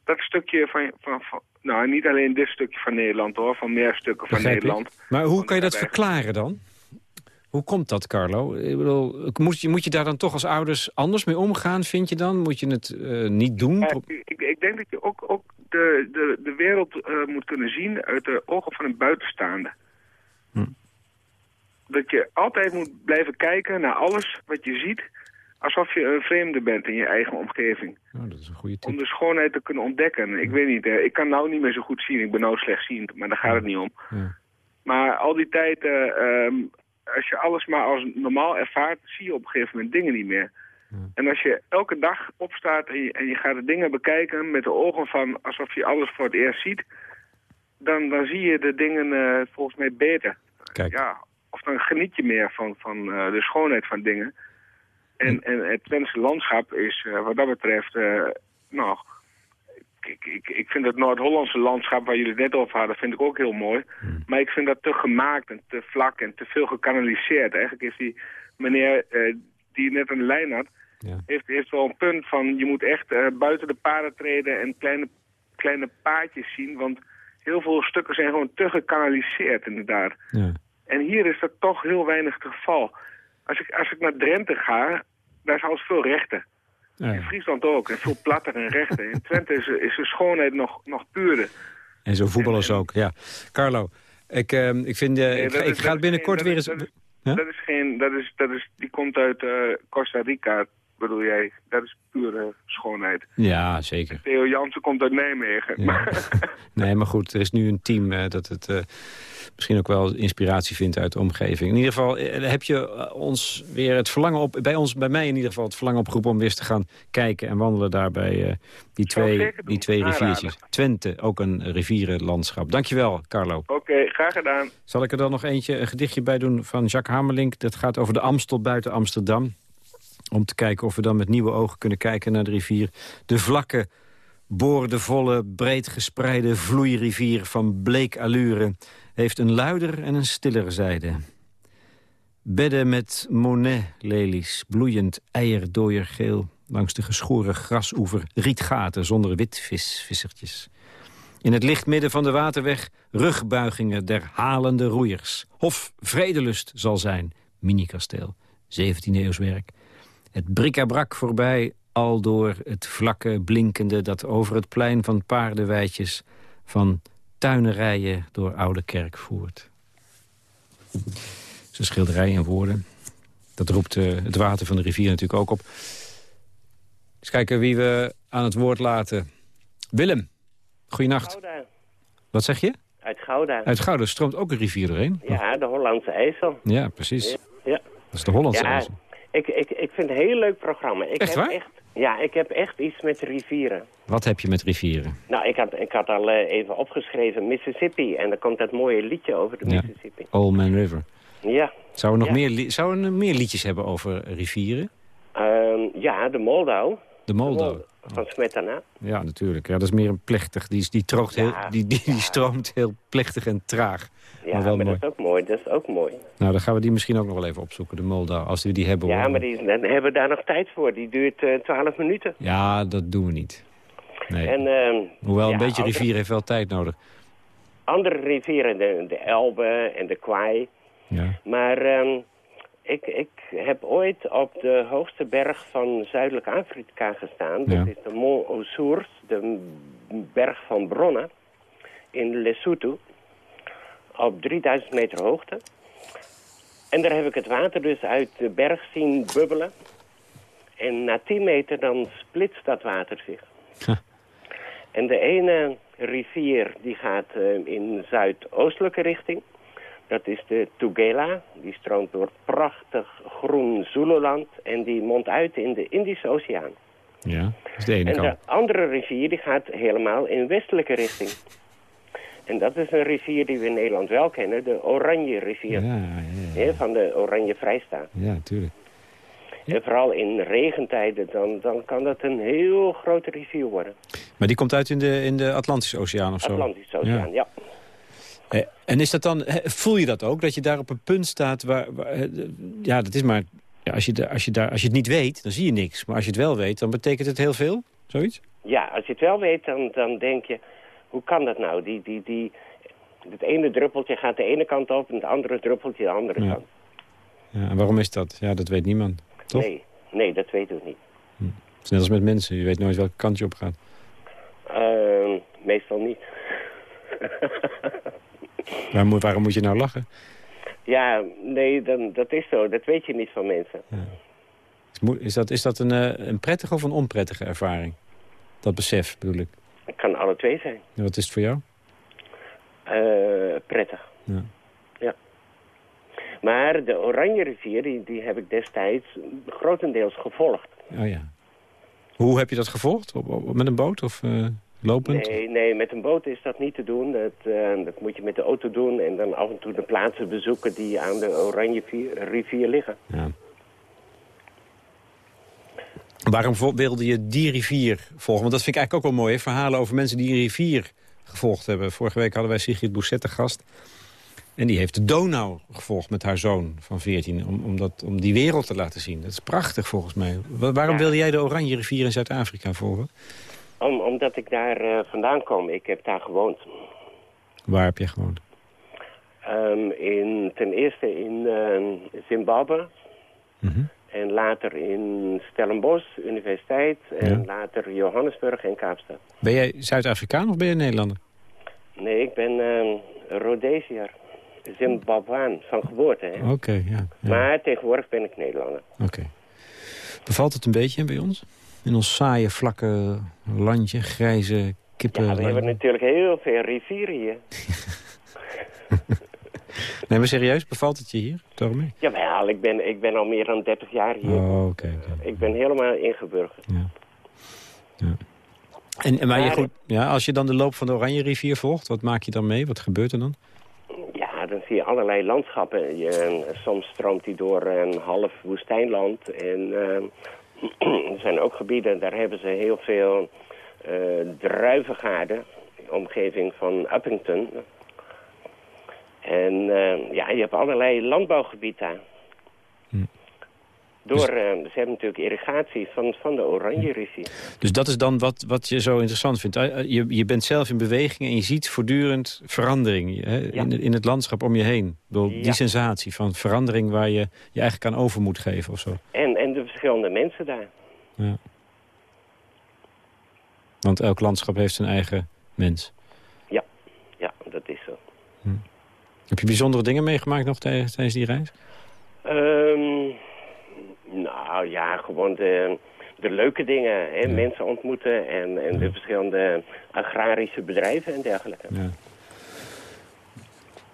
dat stukje van, van, van... Nou, niet alleen dit stukje van Nederland hoor, van meer stukken van Begrijp ik. Nederland. Maar hoe Want kan je dat verklaren dan? Hoe komt dat, Carlo? Ik bedoel, moet, je, moet je daar dan toch als ouders anders mee omgaan, vind je dan? Moet je het eh, niet doen? Ik, ik denk dat je ook, ook de, de, de wereld eh, moet kunnen zien uit de ogen van een buitenstaande. Hm. Dat je altijd moet blijven kijken naar alles wat je ziet... alsof je een vreemde bent in je eigen omgeving. Oh, dat is een goede tip. Om de schoonheid te kunnen ontdekken. Ik weet niet, hè, ik kan nou niet meer zo goed zien. Ik ben nou slechtziend, maar daar gaat het niet om. Ja. Maar al die tijd, eh, ehm, als je alles maar als normaal ervaart... zie je op een gegeven moment dingen niet meer. En als je elke dag opstaat en je, en je gaat de dingen bekijken met de ogen van alsof je alles voor het eerst ziet, dan, dan zie je de dingen eh, volgens mij beter. Kijk. Ja, of dan geniet je meer van, van eh, de schoonheid van dingen. En, en het Twentse landschap is eh, wat dat betreft, eh, nou, ik, ik, ik vind het Noord-Hollandse landschap waar jullie het net over hadden, vind ik ook heel mooi. Maar ik vind dat te gemaakt en te vlak en te veel gekanaliseerd. Eigenlijk is die meneer eh, die net een lijn had, Ja. heeft, heeft wel een punt van je moet echt buiten de paden treden en kleine, kleine paadjes zien. Want heel veel stukken zijn gewoon te gekanaliseerd inderdaad. Ja. En hier is dat toch heel weinig het geval. Als ik, als ik naar Drenthe ga, daar is alles veel rechter. Ja, In. Friesland ook, en veel platter en rechter. In Twente is, is de schoonheid nog, nog puurder. En zo voetballers ook, ja. Carlo, ik, eh, ik, vind, eh, Nee, ik, ga- is- ik dat ga is binnenkort geen- weer eens... is- dat is- Huh? Dat is geen, dat is, dat is, die komt uit eh, Costa Rica, bedoel jij. Dat is pure schoonheid. Ja, zeker. Theo Jansen komt uit Nijmegen. Ja. Maar- Nee, maar goed, er is nu een team eh, dat het eh, misschien ook wel inspiratie vindt uit de omgeving. In ieder geval eh, heb je ons weer het verlangen op, bij ons, bij mij in ieder geval, het verlangen opgeroepen om weer eens te gaan kijken en wandelen daar bij die twee, die twee riviertjes. Twente, ook een rivierenlandschap. Dankjewel, Carlo. Oké, graag gedaan. Zal ik er dan nog eentje, een gedichtje bij doen van Jacques Hamerlink. Dat gaat over de Amstel buiten Amsterdam. Om te kijken of we dan met nieuwe ogen kunnen kijken naar de rivier. De vlakke, boordevolle, breed gespreide vloeirivier van bleek allure... heeft een luider en een stiller zijde. Bedden met monet-lelies, bloeiend eierdooiergeel... langs de geschoren grasoever, rietgaten zonder witvisvissertjes. In het lichtmidden van de waterweg rugbuigingen der halende roeiers. Hof Vredelust zal zijn, minikasteel, 17e eeuws werk. Het bric-à-brac voorbij, al door het vlakke blinkende... dat over het plein van paardenweidjes van tuinerijen door Oude Kerk voert. Een schilderij in woorden. Dat roept eh, het water van de rivier natuurlijk ook op. Eens kijken wie we aan het woord laten. Willem, goeienacht. Gouda. Wat zeg je? Uit Gouda. Uit Gouda stroomt ook een rivier doorheen. Ja, de Hollandse IJssel. Ja, precies. Ja. Dat is de Hollandse Ja, IJssel. Ik, ik, ik vind het een heel leuk programma. Ik Echt heb waar? Echt, ja, ik heb echt iets met rivieren. Wat heb je met rivieren? Nou, ik had, ik had al eh, even opgeschreven Mississippi. En dan komt dat mooie liedje over de Ja. Mississippi. Old Man River. Ja. Zouden we nog Ja. meer, zouden we meer liedjes hebben over rivieren? Ehm, ja, de Moldau. De Moldau. Van Smetana. Ja, natuurlijk. Ja, dat is meer een plechtig. Die, is- die, troogt heel, die, die, die stroomt heel plechtig en traag. Ja, maar wel maar mooi. dat is ook mooi. Dat is ook mooi. Nou, dan gaan we die misschien ook nog wel even opzoeken, de Moldau. Als we die hebben. Ja, hoor. maar die, dan hebben we daar nog tijd voor. Die duurt eh 12 minuten. Ja, dat doen we niet. Nee. En, ehm, Hoewel een beetje andere- rivier heeft wel tijd nodig. Andere rivieren, de, de Elbe en de Kwai. Ja. Maar ehm, ik, ik heb ooit op de hoogste berg van Zuidelijk Afrika gestaan. Ja. Dat is de Mont Oussours, de berg van bronnen in Lesotho. Op 3000 meter hoogte. En daar heb ik het water dus uit de berg zien bubbelen. En na 10 meter dan splitst dat water zich. En de ene rivier die gaat eh, in zuidoostelijke richting. Dat is de Tugela. Die stroomt door prachtig groen Zululand. En die mondt uit in de Indische Oceaan. Ja, dat is de ene En kant. de andere rivier die gaat helemaal in westelijke richting. En dat is een rivier die we in Nederland wel kennen. De Oranje rivier. Ja, ja, van de Oranje Vrijstaat. ja, natuurlijk. En vooral in regentijden, dan, dan kan dat een heel grote rivier worden. Maar die komt uit in de, in de Atlantische Oceaan of zo? Atlantische Oceaan, ja. Eh, En is dat dan, voel je dat ook, dat je daar op een punt staat waar... waar, eh, ja, dat is maar... Ja, als, je, als, je daar, als je het niet weet, dan zie je niks. Maar als je het wel weet, dan betekent het heel veel? Zoiets? Ja, als je het wel weet, dan, dan denk je... Hoe kan dat nou? Die, die, die, het ene druppeltje gaat de ene kant op... en het andere druppeltje de andere Ja. kant. Ja, en waarom is dat? Ja, dat weet niemand. Toch? Nee, nee, dat weten we niet. Het is net als met mensen. Je weet nooit welke kant je op gaat. Ehm, meestal niet. Waarom, moet- waarom moet je nou lachen? ja, nee, dan, dat is zo. Dat weet je niet van mensen. Is moe- Is dat, is dat een, eh, een prettige of een onprettige ervaring? Dat besef, bedoel ik. Het kan alle twee zijn. En wat is het voor jou? Eh, prettig. Ja. Ja. Maar de Oranje rivier, die, die heb ik destijds grotendeels gevolgd. Oh ja. Hoe heb je dat gevolgd? Op, op- met een boot of eh, lopend? Nee, nee, met een boot is dat niet te doen. Dat, eh, dat moet je met de auto doen en dan af en toe de plaatsen bezoeken die aan de Oranje vier- rivier liggen. Ja. Waarom wilde je die rivier volgen? Want dat vind ik eigenlijk ook wel mooi. Hè? Verhalen over mensen die een rivier gevolgd hebben. Vorige week hadden wij Sigrid Bousset te gast. En die heeft de Donau gevolgd met haar zoon van 14. Om, om, dat, om die wereld te laten zien. Dat is prachtig volgens mij. Wa- waarom Ja. wilde jij de Oranje rivier in Zuid-Afrika volgen? Om, omdat ik daar eh, vandaan kom. Ik heb daar gewoond. Waar heb je gewoond? Ehm, in, ten eerste in eh, Zimbabwe. Mhm. En later in Stellenbosch, universiteit. En Ja. later Johannesburg en Kaapstad. Ben jij Zuid-Afrikaan of ben je Nederlander? Nee, ik ben ehm Rhodesiër. Zimbabweaan van geboorte. Oké, ja. ja. Maar tegenwoordig ben ik Nederlander. Oké. Bevalt het een beetje bij ons? In ons saaie, vlakke landje, grijze kippen. Ja, we hebben natuurlijk heel veel rivieren hier. Nee, maar serieus, bevalt het je hier? Daarmee? Jawel, ik ben, ik ben al meer dan 30 jaar hier. Oh, oké. oké. Ik ben helemaal ingeburgerd. En, en maar je goed, ja, als je dan de loop van de Oranje rivier volgt, wat maak je dan mee? Wat gebeurt er dan? Ja, dan zie je allerlei landschappen. Je, soms stroomt die door een half woestijnland. En eh, er zijn ook gebieden, daar hebben ze heel veel eh druivengaarden. in de Omgeving van Uppington. En eh, ja, je hebt allerlei landbouwgebied daar. Door, eh, ze hebben natuurlijk irrigatie van, van de Oranje rivier. Dus dat is dan wat, wat je zo interessant vindt. Je, je bent zelf in beweging en je ziet voortdurend verandering hè, in, in het landschap om je heen. Bedoel, Die sensatie van verandering waar je je eigenlijk aan over moet geven of zo. En, en de verschillende mensen daar. Ja. Want elk landschap heeft zijn eigen mens. Ja, ja, dat is zo. Heb je bijzondere dingen meegemaakt nog tijdens tijdens die reis? Ehm, nou ja, gewoon de, de leuke dingen. Hè? Mensen ontmoeten en, en de verschillende agrarische bedrijven en dergelijke. Ja.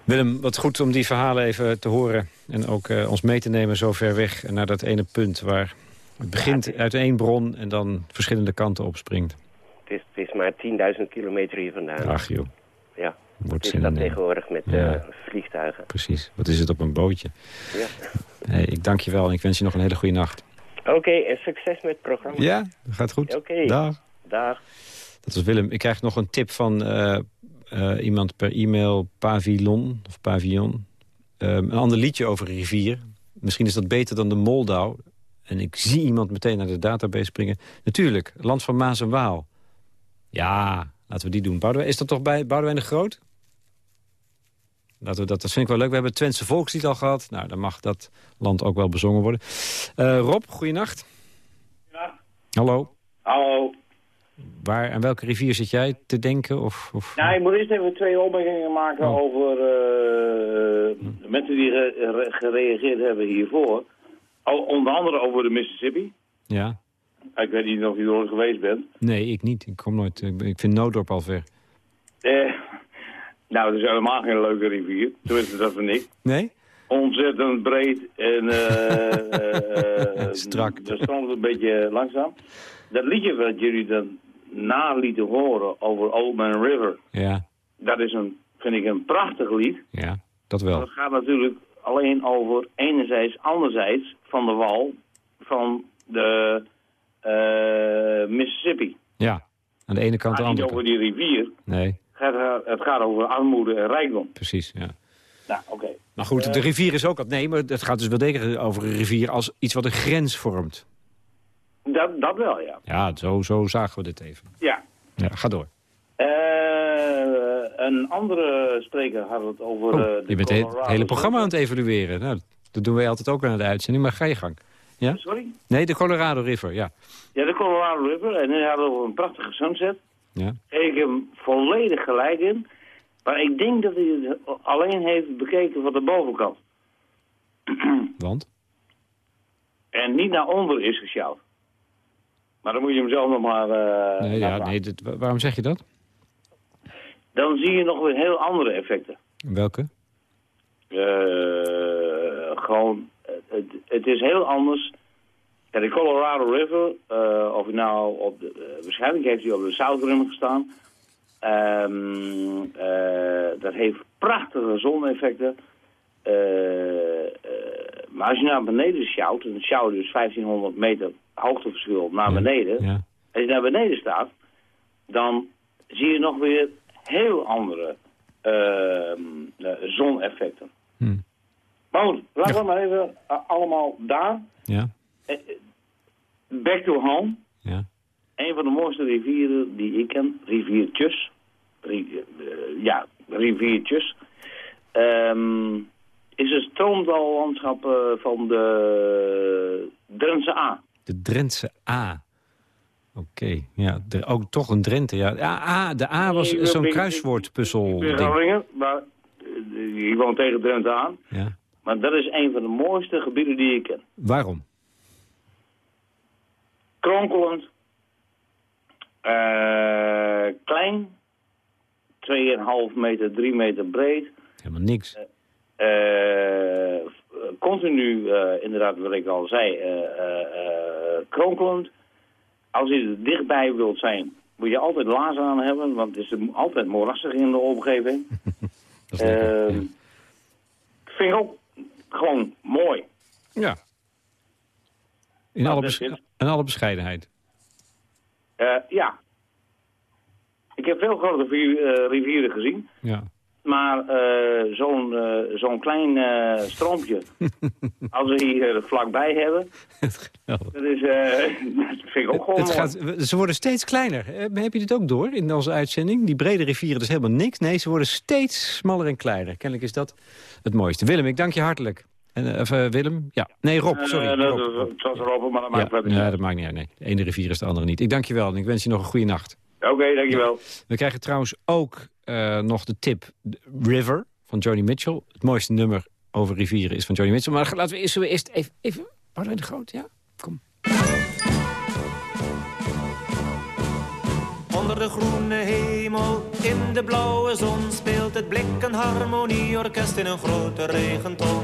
Willem, wat goed om die verhalen even te horen. En ook eh, ons mee te nemen zo ver weg naar dat ene punt... waar het begint uit één bron en dan verschillende kanten opspringt. Het is, het is maar 10.000 kilometer hier vandaan. Ach joh, Ja, wordt is dat in, tegenwoordig met Ja. eh, vliegtuigen. Precies, wat is het op een bootje? Ja. Hey, ik dank je wel en ik wens je nog een hele goede nacht. Oké, en succes met het programma. Ja, gaat goed. Oké. Dag. Dag. Dat was Willem. Ik krijg nog een tip van eh, iemand per e-mail, Pavillon, of Pavillon. Ehm, een ander liedje over een rivier. Misschien is dat beter dan de Moldau. En ik zie iemand meteen naar de database springen. Natuurlijk, Land van Maas en Waal. Ja, laten we die doen. Boudewijn, is dat toch bij Boudewijn de Groot? Laten we dat, dat vind ik wel leuk. We hebben het Twentse volkslied al gehad. Nou, dan mag dat land ook wel bezongen worden. Eh, Rob, goeienacht. Hallo. Hallo. Waar, aan welke rivier zit jij te denken? Of, of... Nou, ik moet eerst even twee opmerkingen maken Oh. over eh, de mensen die ge- re- gereageerd hebben hiervoor. Onder andere over de Mississippi. Ja? Ik weet niet of je er ooit geweest bent. Nee, ik niet. Ik kom nooit. Ik vind Noodorp al ver. Eh, nou, het is helemaal geen leuke rivier. Tenminste, dat vind ik. Nee? Ontzettend breed en eh, eh, Strak. De stroomt een beetje langzaam. Dat liedje wat jullie dan na lieten horen over Old Man River, Ja, dat is een, vind ik een prachtig lied. ja. Dat Dat wel. gaat natuurlijk alleen over enerzijds, anderzijds van de wal van de Mississippi. Ja. Aan de ene kant, de Het gaat niet andere over die rivier. Nee, Het gaat, het gaat over armoede en rijkdom. precies, ja. Nou, oké. Maar goed, de rivier is ook... Nee, maar het gaat dus wel degelijk over een rivier als iets wat een grens vormt. Dat, dat wel, ja. Ja, zo, zo zagen we dit even. Ja. Ja, ga door. Eh, een andere spreker had het over... Oh, eh, de je bent het hele programma aan het evalueren. Nou, dat doen wij altijd ook aan de uitzending, maar ga je gang. Ja? Sorry? Nee, de Colorado River, ja. Ja, de Colorado River. En hij had over een prachtige sunset. ja. Ik hem volledig gelijk in. Maar ik denk dat hij het alleen heeft bekeken van de bovenkant. Want? En niet naar onder is gesjouwd. Maar dan moet je hem zelf nog maar... eh, Nee, ja, nee, dit- waarom zeg je dat? Dan zie je nog weer heel andere effecten. Welke? Eh, gewoon, eh, het, het is heel anders. Ja, de Colorado River, eh, of nou op de, waarschijnlijk heeft hij op de South Rim gestaan. Ehm, eh, dat heeft prachtige zoneffecten. Eh, eh, maar als je naar beneden sjouwt, en sjouwt dus 1500 meter hoogteverschil naar beneden. Ja. Als je naar beneden staat, dan zie je nog weer heel andere ehm, eh, zoneffecten. Hm. Maar goed, laten we maar even allemaal daar. Ja. Back to home. Ja. Een van de mooiste rivieren die ik ken. Riviertjes. Ri- eh, ja, riviertjes. Ehm, is het stroomdallandschap eh, van de Drentse A. De Drentse A. Oké, ja, de- ook toch een Drenthe. Ja. A, A, de A was Nee, zo'n kruiswoordpuzzel. Groningen, maar eh, je woont tegen Drenthe aan. Ja. Maar dat is een van de mooiste gebieden die ik ken. Waarom? Kronkelend. Eh, klein. 2,5 meter, 3 meter breed. Helemaal niks. Eh, continu, eh, inderdaad, wat ik al zei, kronkelend. Als je er dichtbij wilt zijn, moet je altijd laars aan hebben, want het is altijd moerassig in de omgeving. Dat is lekker. Ehm, Vind ik ook gewoon mooi. ja. In, Nou, alle in alle bescheidenheid. Eh, ja. Ik heb veel grote eh, rivieren gezien. Ja. Maar eh, zo'n zo'n klein stroompje, als we hier vlakbij hebben, dat, is, dat vind ik ook gewoon Het mooi. gaat, ze worden steeds kleiner. Heb je dit ook door in onze uitzending? Die brede rivieren, dus helemaal niks. Nee, ze worden steeds smaller en kleiner. Kennelijk is dat het mooiste. Willem, ik dank je hartelijk. En, eh, of, eh, Willem? Ja. Nee, Rob, sorry. Eh, dat, Rob, Rob. het was erover, maar dat Ja, maakt verder niet ja, uit. dat maakt niet uit. Nee. De ene rivier is de andere niet. Ik dank je wel en ik wens je nog een goede nacht. Oké, dankjewel. We krijgen trouwens ook eh, nog de tip River van Joni Mitchell. Het mooiste nummer over rivieren is van Joni Mitchell. Maar laten we eerst, we eerst even... even Boudewijn de Groot, ja? Kom. onder de groene hemel, in de blauwe zon speelt het blik een harmonieorkest in een grote regenton.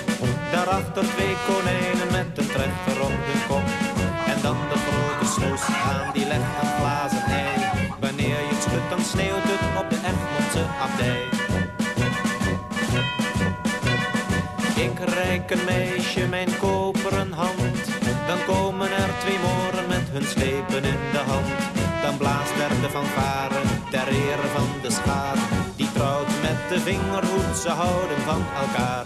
Daarachter twee konijnen met een trechter op de kop. En dan de grote snoes aan die legt een glazen ei. Wanneer je het schudt, dan sneeuwt het op de Egmondse abdij. Ik reik een meisje mijn koperen hand. Dan komen er twee moren met hun slepen in de hand. Dan blaast er de fanfare ter ere van de schaar. Die trouwt met de vingerhoed, ze houden van elkaar.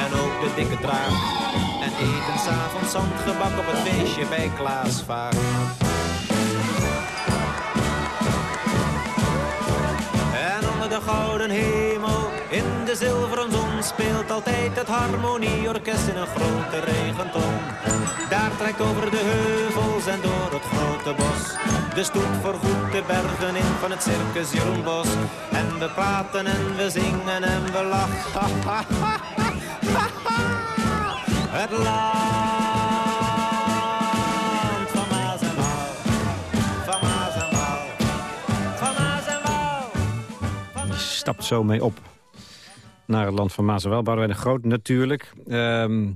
de dikke. En eten s'avonds zandgebak op het feestje bij Klaas. En onder de gouden hemel, in de zilveren zon, speelt altijd het harmonieorkest in een grote regenton. Daar trekt over de heuvels en door het grote bos. De stoet voorgoed de bergen in van het circus Jeroen Bos. En we praten en we zingen en we lachen. Het land van Maas en Waal. Van Maas en Waal. Van Maas en Waal. Je stapt zo mee op naar het land van Maas en Waal. Boudewijn de Groot natuurlijk. Ehm,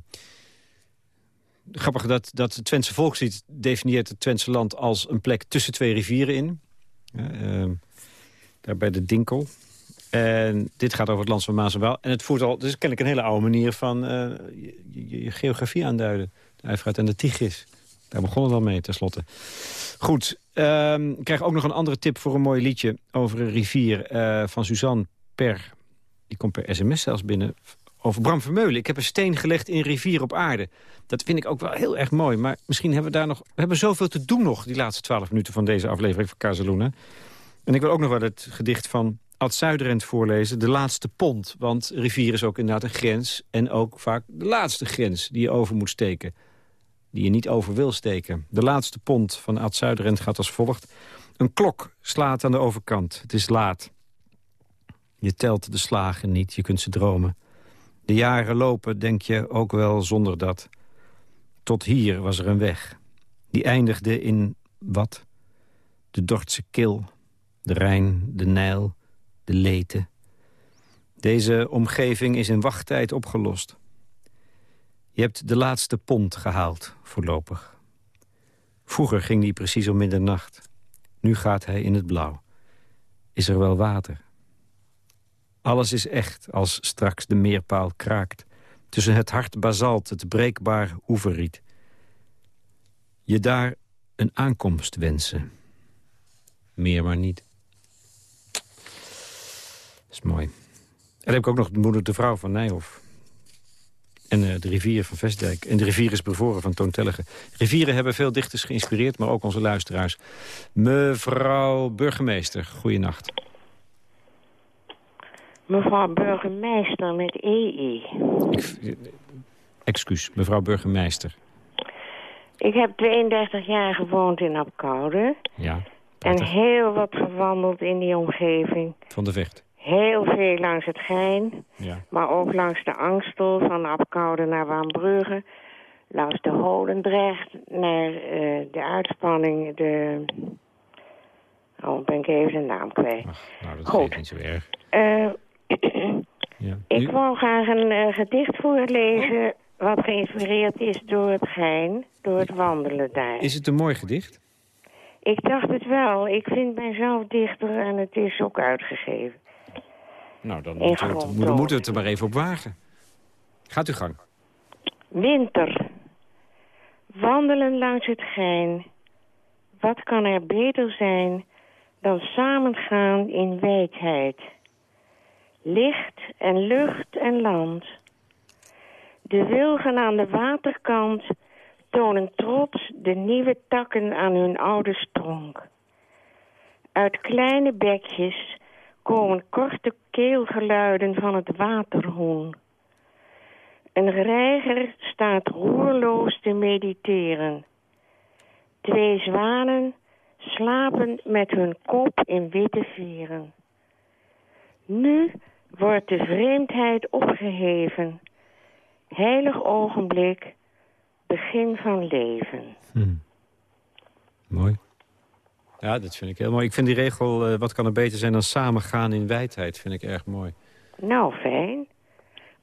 grappig dat, dat het Twentse volkslied definieert het Twentse land als een plek tussen twee rivieren in. Ja, ehm, daar bij de Dinkel. En dit gaat over het land van Maas en Waal. En het voert al, het is kennelijk een hele oude manier van eh, je, geografie aanduiden. De Eifraat en de Tigris. Daar begon het al mee, tenslotte. Goed, ehm, ik krijg ook nog een andere tip voor een mooi liedje over een rivier eh, van Suzanne Per. Die komt per sms zelfs binnen. Over Bram Vermeulen. Ik heb een steen gelegd in rivier op aarde. Dat vind ik ook wel heel erg mooi. Maar misschien hebben we daar nog... We hebben zoveel te doen nog, die laatste twaalf minuten van deze aflevering van Casaluna. En ik wil ook nog wel het gedicht van Ad Zuiderend voorlezen. De laatste pont. Want rivier is ook inderdaad een grens. En ook vaak de laatste grens die je over moet steken. Die je niet over wil steken. De laatste pont van Ad Zuiderend gaat als volgt. Een klok slaat aan de overkant. Het is laat. Je telt de slagen niet, je kunt ze dromen. De jaren lopen, denk je, ook wel zonder dat. Tot hier was er een weg. Die eindigde in wat? De Dordtse kil, de Rijn, de Nijl, de Lete. Deze omgeving is in wachttijd opgelost. Je hebt de laatste pont gehaald, voorlopig. Vroeger ging die precies om middernacht. Nu gaat hij in het blauw. Is er wel water? Alles is echt als straks de meerpaal kraakt. Tussen het hard basalt, het breekbaar oeverriet. Je daar een aankomst wensen. Meer maar niet. Dat is mooi. En dan heb ik ook nog de moeder de vrouw van Nijhoff. En eh, de rivier van Vestdijk. En de rivier is bevoren van Toontellige. Rivieren hebben veel dichters geïnspireerd, maar ook onze luisteraars. Mevrouw burgemeester, goeienacht. Mevrouw burgemeester met EE. Ik, excuus, mevrouw burgemeester. Ik heb 32 jaar gewoond in Apkoude. Ja, En heel wat gewandeld in die omgeving. van de vecht. Heel veel langs het Gein. Ja. Maar ook langs de Angstel van Apkoude naar Waanbrugge. Langs de Holendrecht naar eh, de uitspanning. De... Oh, ben ik even de naam kwijt. Nou, dat Goed. geeft niet zo erg. Eh, Ja. ik wou graag een eh, gedicht voorlezen... wat geïnspireerd is door het Gein, door het wandelen daar. Is het een mooi gedicht? Ik dacht het wel. Ik vind mijzelf dichter en het is ook uitgegeven. Nou, dan moeten we, het, er maar even op wagen. Gaat uw gang. Winter. Wandelen langs het Gein. Wat kan er beter zijn dan samengaan in wijdheid? Licht en lucht en land. De wilgen aan de waterkant tonen trots de nieuwe takken aan hun oude stronk. Uit kleine bekjes komen korte keelgeluiden van het waterhoen. Een reiger staat roerloos te mediteren. Twee zwanen slapen met hun kop in witte veren. Nu wordt de vreemdheid opgeheven. Heilig ogenblik, begin van leven. Mooi. Ja, dat vind ik heel mooi. Ik vind die regel, eh, wat kan er beter zijn dan samengaan in wijdheid, vind ik erg mooi. Nou, fijn.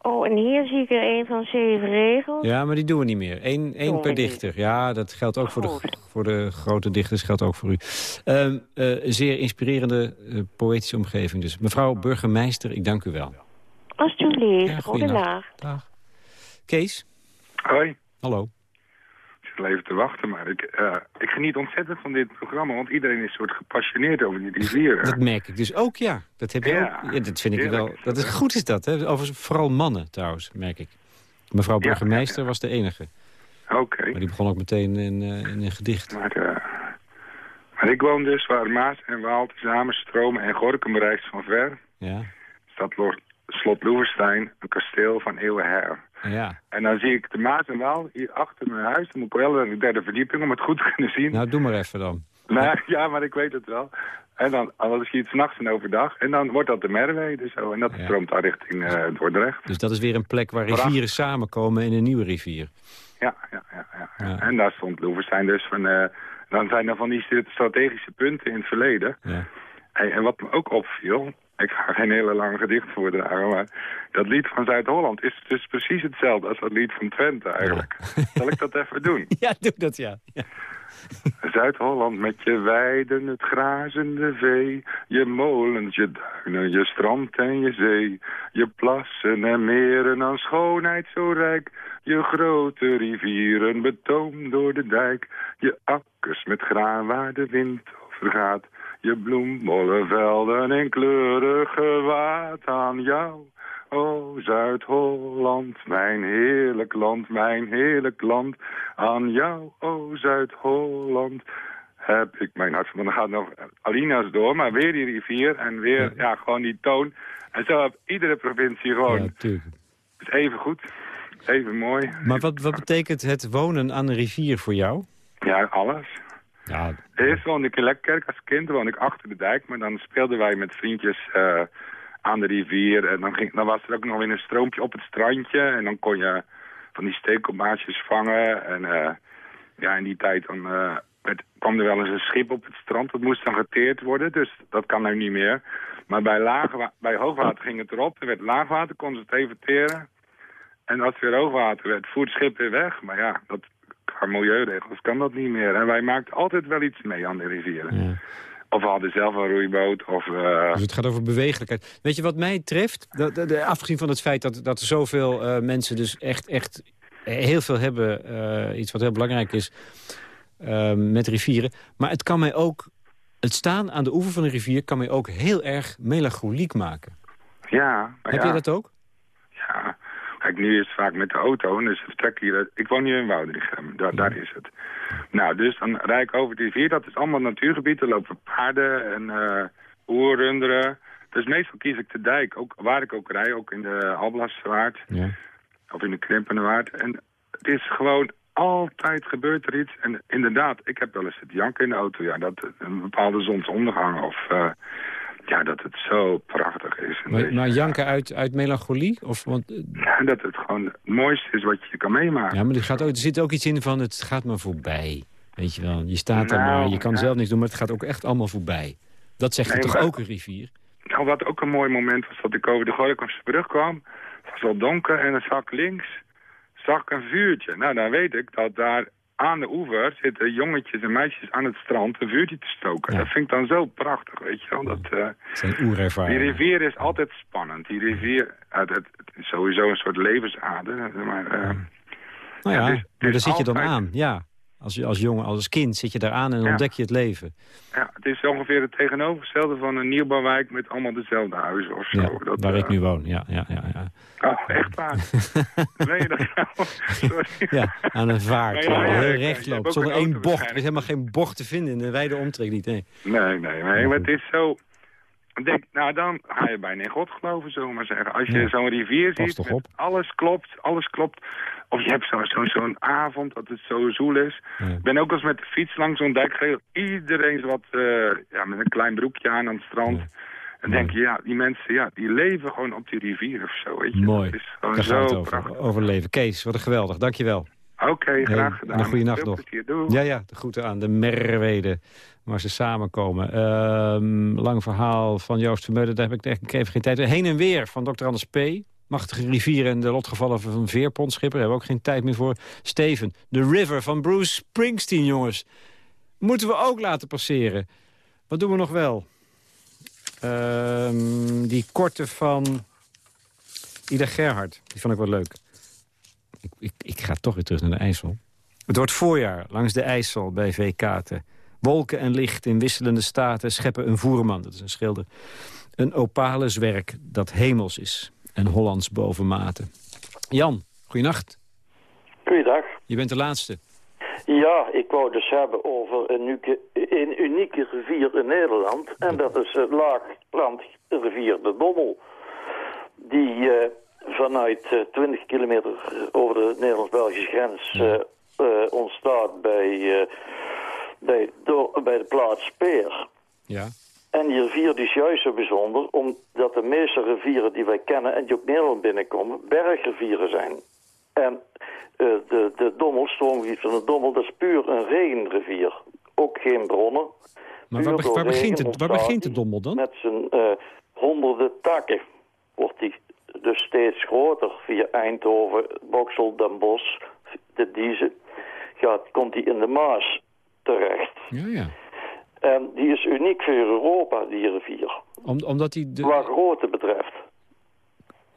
Oh, en hier zie ik er een van zeven regels. Ja, maar die doen we niet meer. Eén, één per niet. dichter. Ja, dat geldt ook voor de, voor de grote dichters, geldt ook voor u. Ehm, eh, zeer inspirerende eh, poëtische omgeving. Dus mevrouw burgemeester, ik dank u wel. Alsjeblieft, Ja, goedendag. Dag. Kees? Hoi. Hallo. Ik zit al even te wachten, maar ik, eh, ik geniet ontzettend van dit programma, want iedereen is soort gepassioneerd over die rivieren. Dat merk ik dus ook, ja. Dat heb je Ja, ook. Ja, dat vind ik wel. Dat is goed is dat, hè? Over vooral mannen trouwens, merk ik. Mevrouw Ja, burgemeester was de enige. Oké. Maar die begon ook meteen in, eh, in een gedicht. Maar, eh, maar ik woon dus waar Maas en Waal tezamen stromen en Gorkum bereikt van ver. Ja. Lord, slot Loevestein, een kasteel van eeuwen her. Ja. En dan zie ik de Maas en Waal hier achter mijn huis. Dan moet ik wel naar de derde verdieping om het goed te kunnen zien. Nou, doe maar even dan. Nou, ja, maar ik weet het wel. En dan, dan zie je het s'nachts en overdag. En dan wordt dat de Merwede zo. En dat stroomt daar richting eh, Dordrecht. Dus dat is weer een plek waar rivieren samenkomen in een nieuwe rivier. Ja, ja, ja. ja, ja. En daar stond Loevestein dus van... eh, dan zijn er van die strategische punten in het verleden. Ja. Hey, en wat me ook opviel... Ik ga geen hele lange gedicht voordragen, maar dat lied van Zuid-Holland is dus precies hetzelfde als dat lied van Twente eigenlijk. Zal ik dat even doen? Ja, doe dat, ja. ja. Zuid-Holland met je weiden, het grazende vee, je molens, je duinen, je strand en je zee, je plassen en meren aan schoonheid zo rijk, je grote rivieren betoomd door de dijk, je akkers met graan waar de wind over gaat, je bloembollenvelden in kleurige waad aan jou. O Zuid-Holland, mijn heerlijk land, mijn heerlijk land. Aan jou, o Zuid-Holland, heb ik mijn hart. Want dan gaat nog Alina's door, maar weer die rivier en weer, ja, gewoon die toon. En zo heeft iedere provincie gewoon. Ja, tuurlijk. Het is even goed, even mooi. Maar wat, wat betekent het wonen aan een rivier voor jou? Ja, alles. Ja, Eerst woonde ik in Lekkerkerk als kind, woonde ik achter de dijk. Maar dan speelden wij met vriendjes eh, aan de rivier. En dan, ging, dan was er ook nog weer een stroompje op het strandje. En dan kon je van die stekelmaatjes vangen. En eh, ja, in die tijd dan, eh, kwam er wel eens een schip op het strand. Dat moest dan geteerd worden, dus dat kan nu niet meer. Maar bij, laagwa- bij hoogwater ging het erop. Er werd laagwater, konden ze het even teren. En als weer hoogwater werd, voert het schip weer weg. Maar ja, dat, milieuregels kan dat niet meer. En wij maakten altijd wel iets mee aan de rivieren. Of we hadden zelf een roeiboot. Of, eh, Dus het gaat over bewegelijkheid. Weet je wat mij treft? De, de, de- afgezien van het feit dat, dat er zoveel eh, mensen dus echt, echt heel veel hebben... eh, iets wat heel belangrijk is eh, met rivieren. Maar het kan mij ook... Het staan aan de oever van een rivier kan mij ook heel erg melancholiek maken. ja, Heb ja, jij dat ook? Kijk, nu is het vaak met de auto. En dus vertrekken hier... Ik woon hier in Woudrichem, daar, daar is het. Nou, dus dan rijd ik over de rivier. Dat is allemaal natuurgebied. Er lopen paarden en eh oerrunderen. Dus meestal kies ik de dijk, ook, waar ik ook rij. Ook in de Alblasstraat Ja. of in de Krimpenwaard. En het is gewoon altijd gebeurt er iets. En inderdaad, ik heb wel eens het janken in de auto. Ja, dat een bepaalde zonsondergang of... eh, ja, dat het zo prachtig is. Maar, deze- maar janken uit, uit melancholie? Of, want, ja, dat het gewoon het mooiste is wat je kan meemaken. ja, maar er, gaat ook, er zit ook iets in van het gaat maar voorbij. Weet je wel, je staat daar Nou, maar, je kan ja. zelf niks doen, maar het gaat ook echt allemaal voorbij. Dat zegt Nee, toch maar- ook een rivier? Nou, wat ook een mooi moment was dat ik over de Gorkumse brug kwam. Het was al donker en dan zag ik links zag ik een vuurtje. Nou, dan weet ik dat daar aan de oever zitten jongetjes en meisjes aan het strand een vuurtje te stoken. Dat vind ik dan zo prachtig, weet je wel. Dat, eh, Het zijn die oerervaringen. rivier is altijd spannend. Die rivier, het, het, is sowieso een soort levensader. Maar, eh, Nou ja, maar daar is zit je dan aan. Ja, als, je- als jongen, als kind zit je daar aan en Ja. ontdek je het leven. Ja, het is ongeveer het tegenovergestelde van een nieuwbouwwijk met allemaal dezelfde huizen of zo. Ja, dat, waar eh, ik nu woon, ja. ja, ja, ja. Oh, echt waar? Dat nou? Sorry. Ja, aan een vaart. Ja, ja, recht loopt. Zonder één bocht. Er is helemaal geen bocht te vinden in de wijde omtrek niet. Nee. Nee, nee, nee. Maar het is zo... Ik denk, nou dan ga je bijna in God geloven, zullen we maar zeggen. Als je Ja. zo'n rivier Pas ziet, met alles klopt, alles klopt. Of je hebt zo'n zo, zo'n avond dat het zo zoel is. Ja. Ik ben ook eens met de fiets langs zo'n dijk gereden. Iedereen is wat, eh, ja, met een klein broekje aan aan het strand. En denk je, ja, die mensen, ja, die leven gewoon op die rivier of zo, weet je. Mooi. Het is gewoon Daar gaat het zo over. prachtig. Overleven. Kees, wat een geweldig. Dankjewel. Oké, graag Hey, gedaan. en een goede nacht Veel nog. Ja, ja, de groeten aan de Merwede, waar ze samenkomen. Ehm, lang verhaal van Joost Vermeulen, daar heb ik echt even geen tijd. Heen en weer van Dr. Anders P. Machtige rivieren en de lotgevallen van een veerpontschipper. Daar hebben we ook geen tijd meer voor. Steven, The River van Bruce Springsteen, jongens. Moeten we ook laten passeren. Wat doen we nog wel? Ehm, die korte van Ida Gerhard. Die vond ik wel leuk. Ik, ik, ik ga toch weer terug naar de IJssel. Het wordt voorjaar langs de IJssel bij Veekaten. Wolken en licht in wisselende staten scheppen een voerman. Dat is een schilder. Een opale zwerk dat hemels is. En Hollands bovenmaten. Jan, goeienacht. Goeiedag. Je bent de laatste. Ja, ik wou dus hebben over een unieke, een unieke rivier in Nederland. En dat is het laaglandrivier de Dommel. Die eh, vanuit eh, 20 kilometer over de Nederlands-Belgische grens eh, eh, ontstaat bij, eh, bij, do- bij de plaats Speer. Ja. En die rivier die is juist zo bijzonder, omdat de meeste rivieren die wij kennen en die ook Nederland binnenkomen, bergrivieren zijn. En eh, de, de Dommel, stroomgebied van de Dommel, dat is puur een regenrivier. Ook geen bronnen. Maar waar, be- door waar, begint het, waar begint de dommel dan? Met zijn eh, honderden takken wordt die dus steeds groter. Via Eindhoven, Boksel, Den Bosch, de Diezen, gaat, komt die in de Maas terecht. Ja, ja. En die is uniek voor Europa, die rivier. Om, omdat hij de, Waar grootte betreft.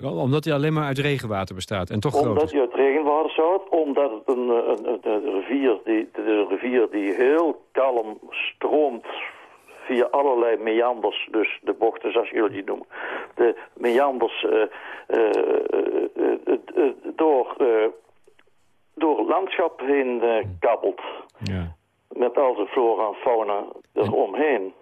omdat hij alleen maar uit regenwater bestaat en toch groot Omdat hij uit regenwater staat, omdat het een, een, een, een rivier, die, een rivier die heel kalm stroomt via allerlei meanders, dus de bochten zoals jullie die noemen, de meanders eh, eh, eh, door, door het landschap heen kabbelt. Ja. Met al zijn flora en fauna eromheen.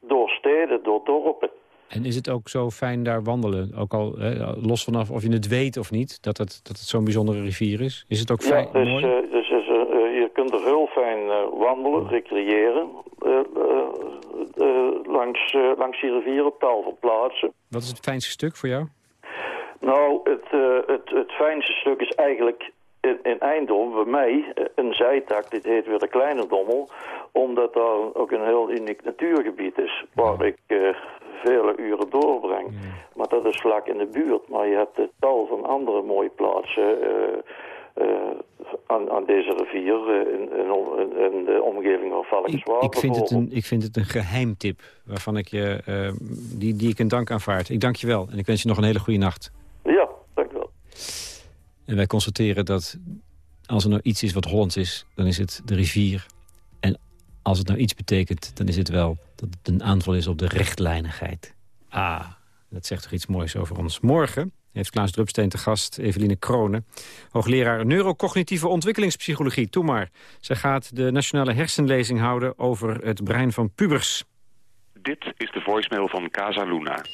Door steden, door dorpen. En is het ook zo fijn daar wandelen? Ook al hè, los vanaf of je het weet of niet, dat het, dat het zo'n bijzondere rivier is? Is het ook fijn, Ja, dus, mooi? dus is, je kunt er heel fijn wandelen, recreëren. Eh, langs, eh, langs die rivier op tal van plaatsen. Wat is het fijnste stuk voor jou? Nou, het, eh, het, het fijnste stuk is eigenlijk in, in Eindhoven, bij mij, een zijtak. Dit heet weer de Kleine Dommel. Omdat daar ook een heel uniek natuurgebied is. Waar ik vele uren doorbreng. Maar dat is vlak in de buurt. Maar je hebt een tal van andere mooie plaatsen... aan, aan deze rivier eh, in, in, de omgeving van Valkenswaard. Ik vind, het een, ik vind het een geheimtip waarvan ik je, eh, die, die ik een dank aanvaard. Ik dank je wel en ik wens je nog een hele goede nacht. Ja, dank u wel. En wij constateren dat als er nou iets is wat Hollands is, dan is het de rivier. En als het nou iets betekent, dan is het wel dat het een aanval is op de rechtlijnigheid. Ah, dat zegt toch iets moois over ons. Morgen heeft Klaas Drupsteen te gast Eveline Kronen. Hoogleraar neurocognitieve ontwikkelingspsychologie. Toe maar. Zij gaat de nationale hersenlezing houden over het brein van pubers. Dit is de voicemail van Casa Luna.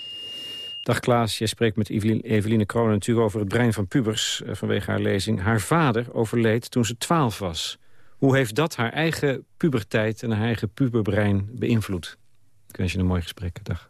Dag Klaas, jij spreekt met Eveline Kronen natuurlijk over het brein van pubers eh, vanwege haar lezing. Haar vader overleed toen ze 12 was. Hoe heeft dat haar eigen puberteit en haar eigen puberbrein beïnvloed? Ik wens je een mooi gesprek. Dag.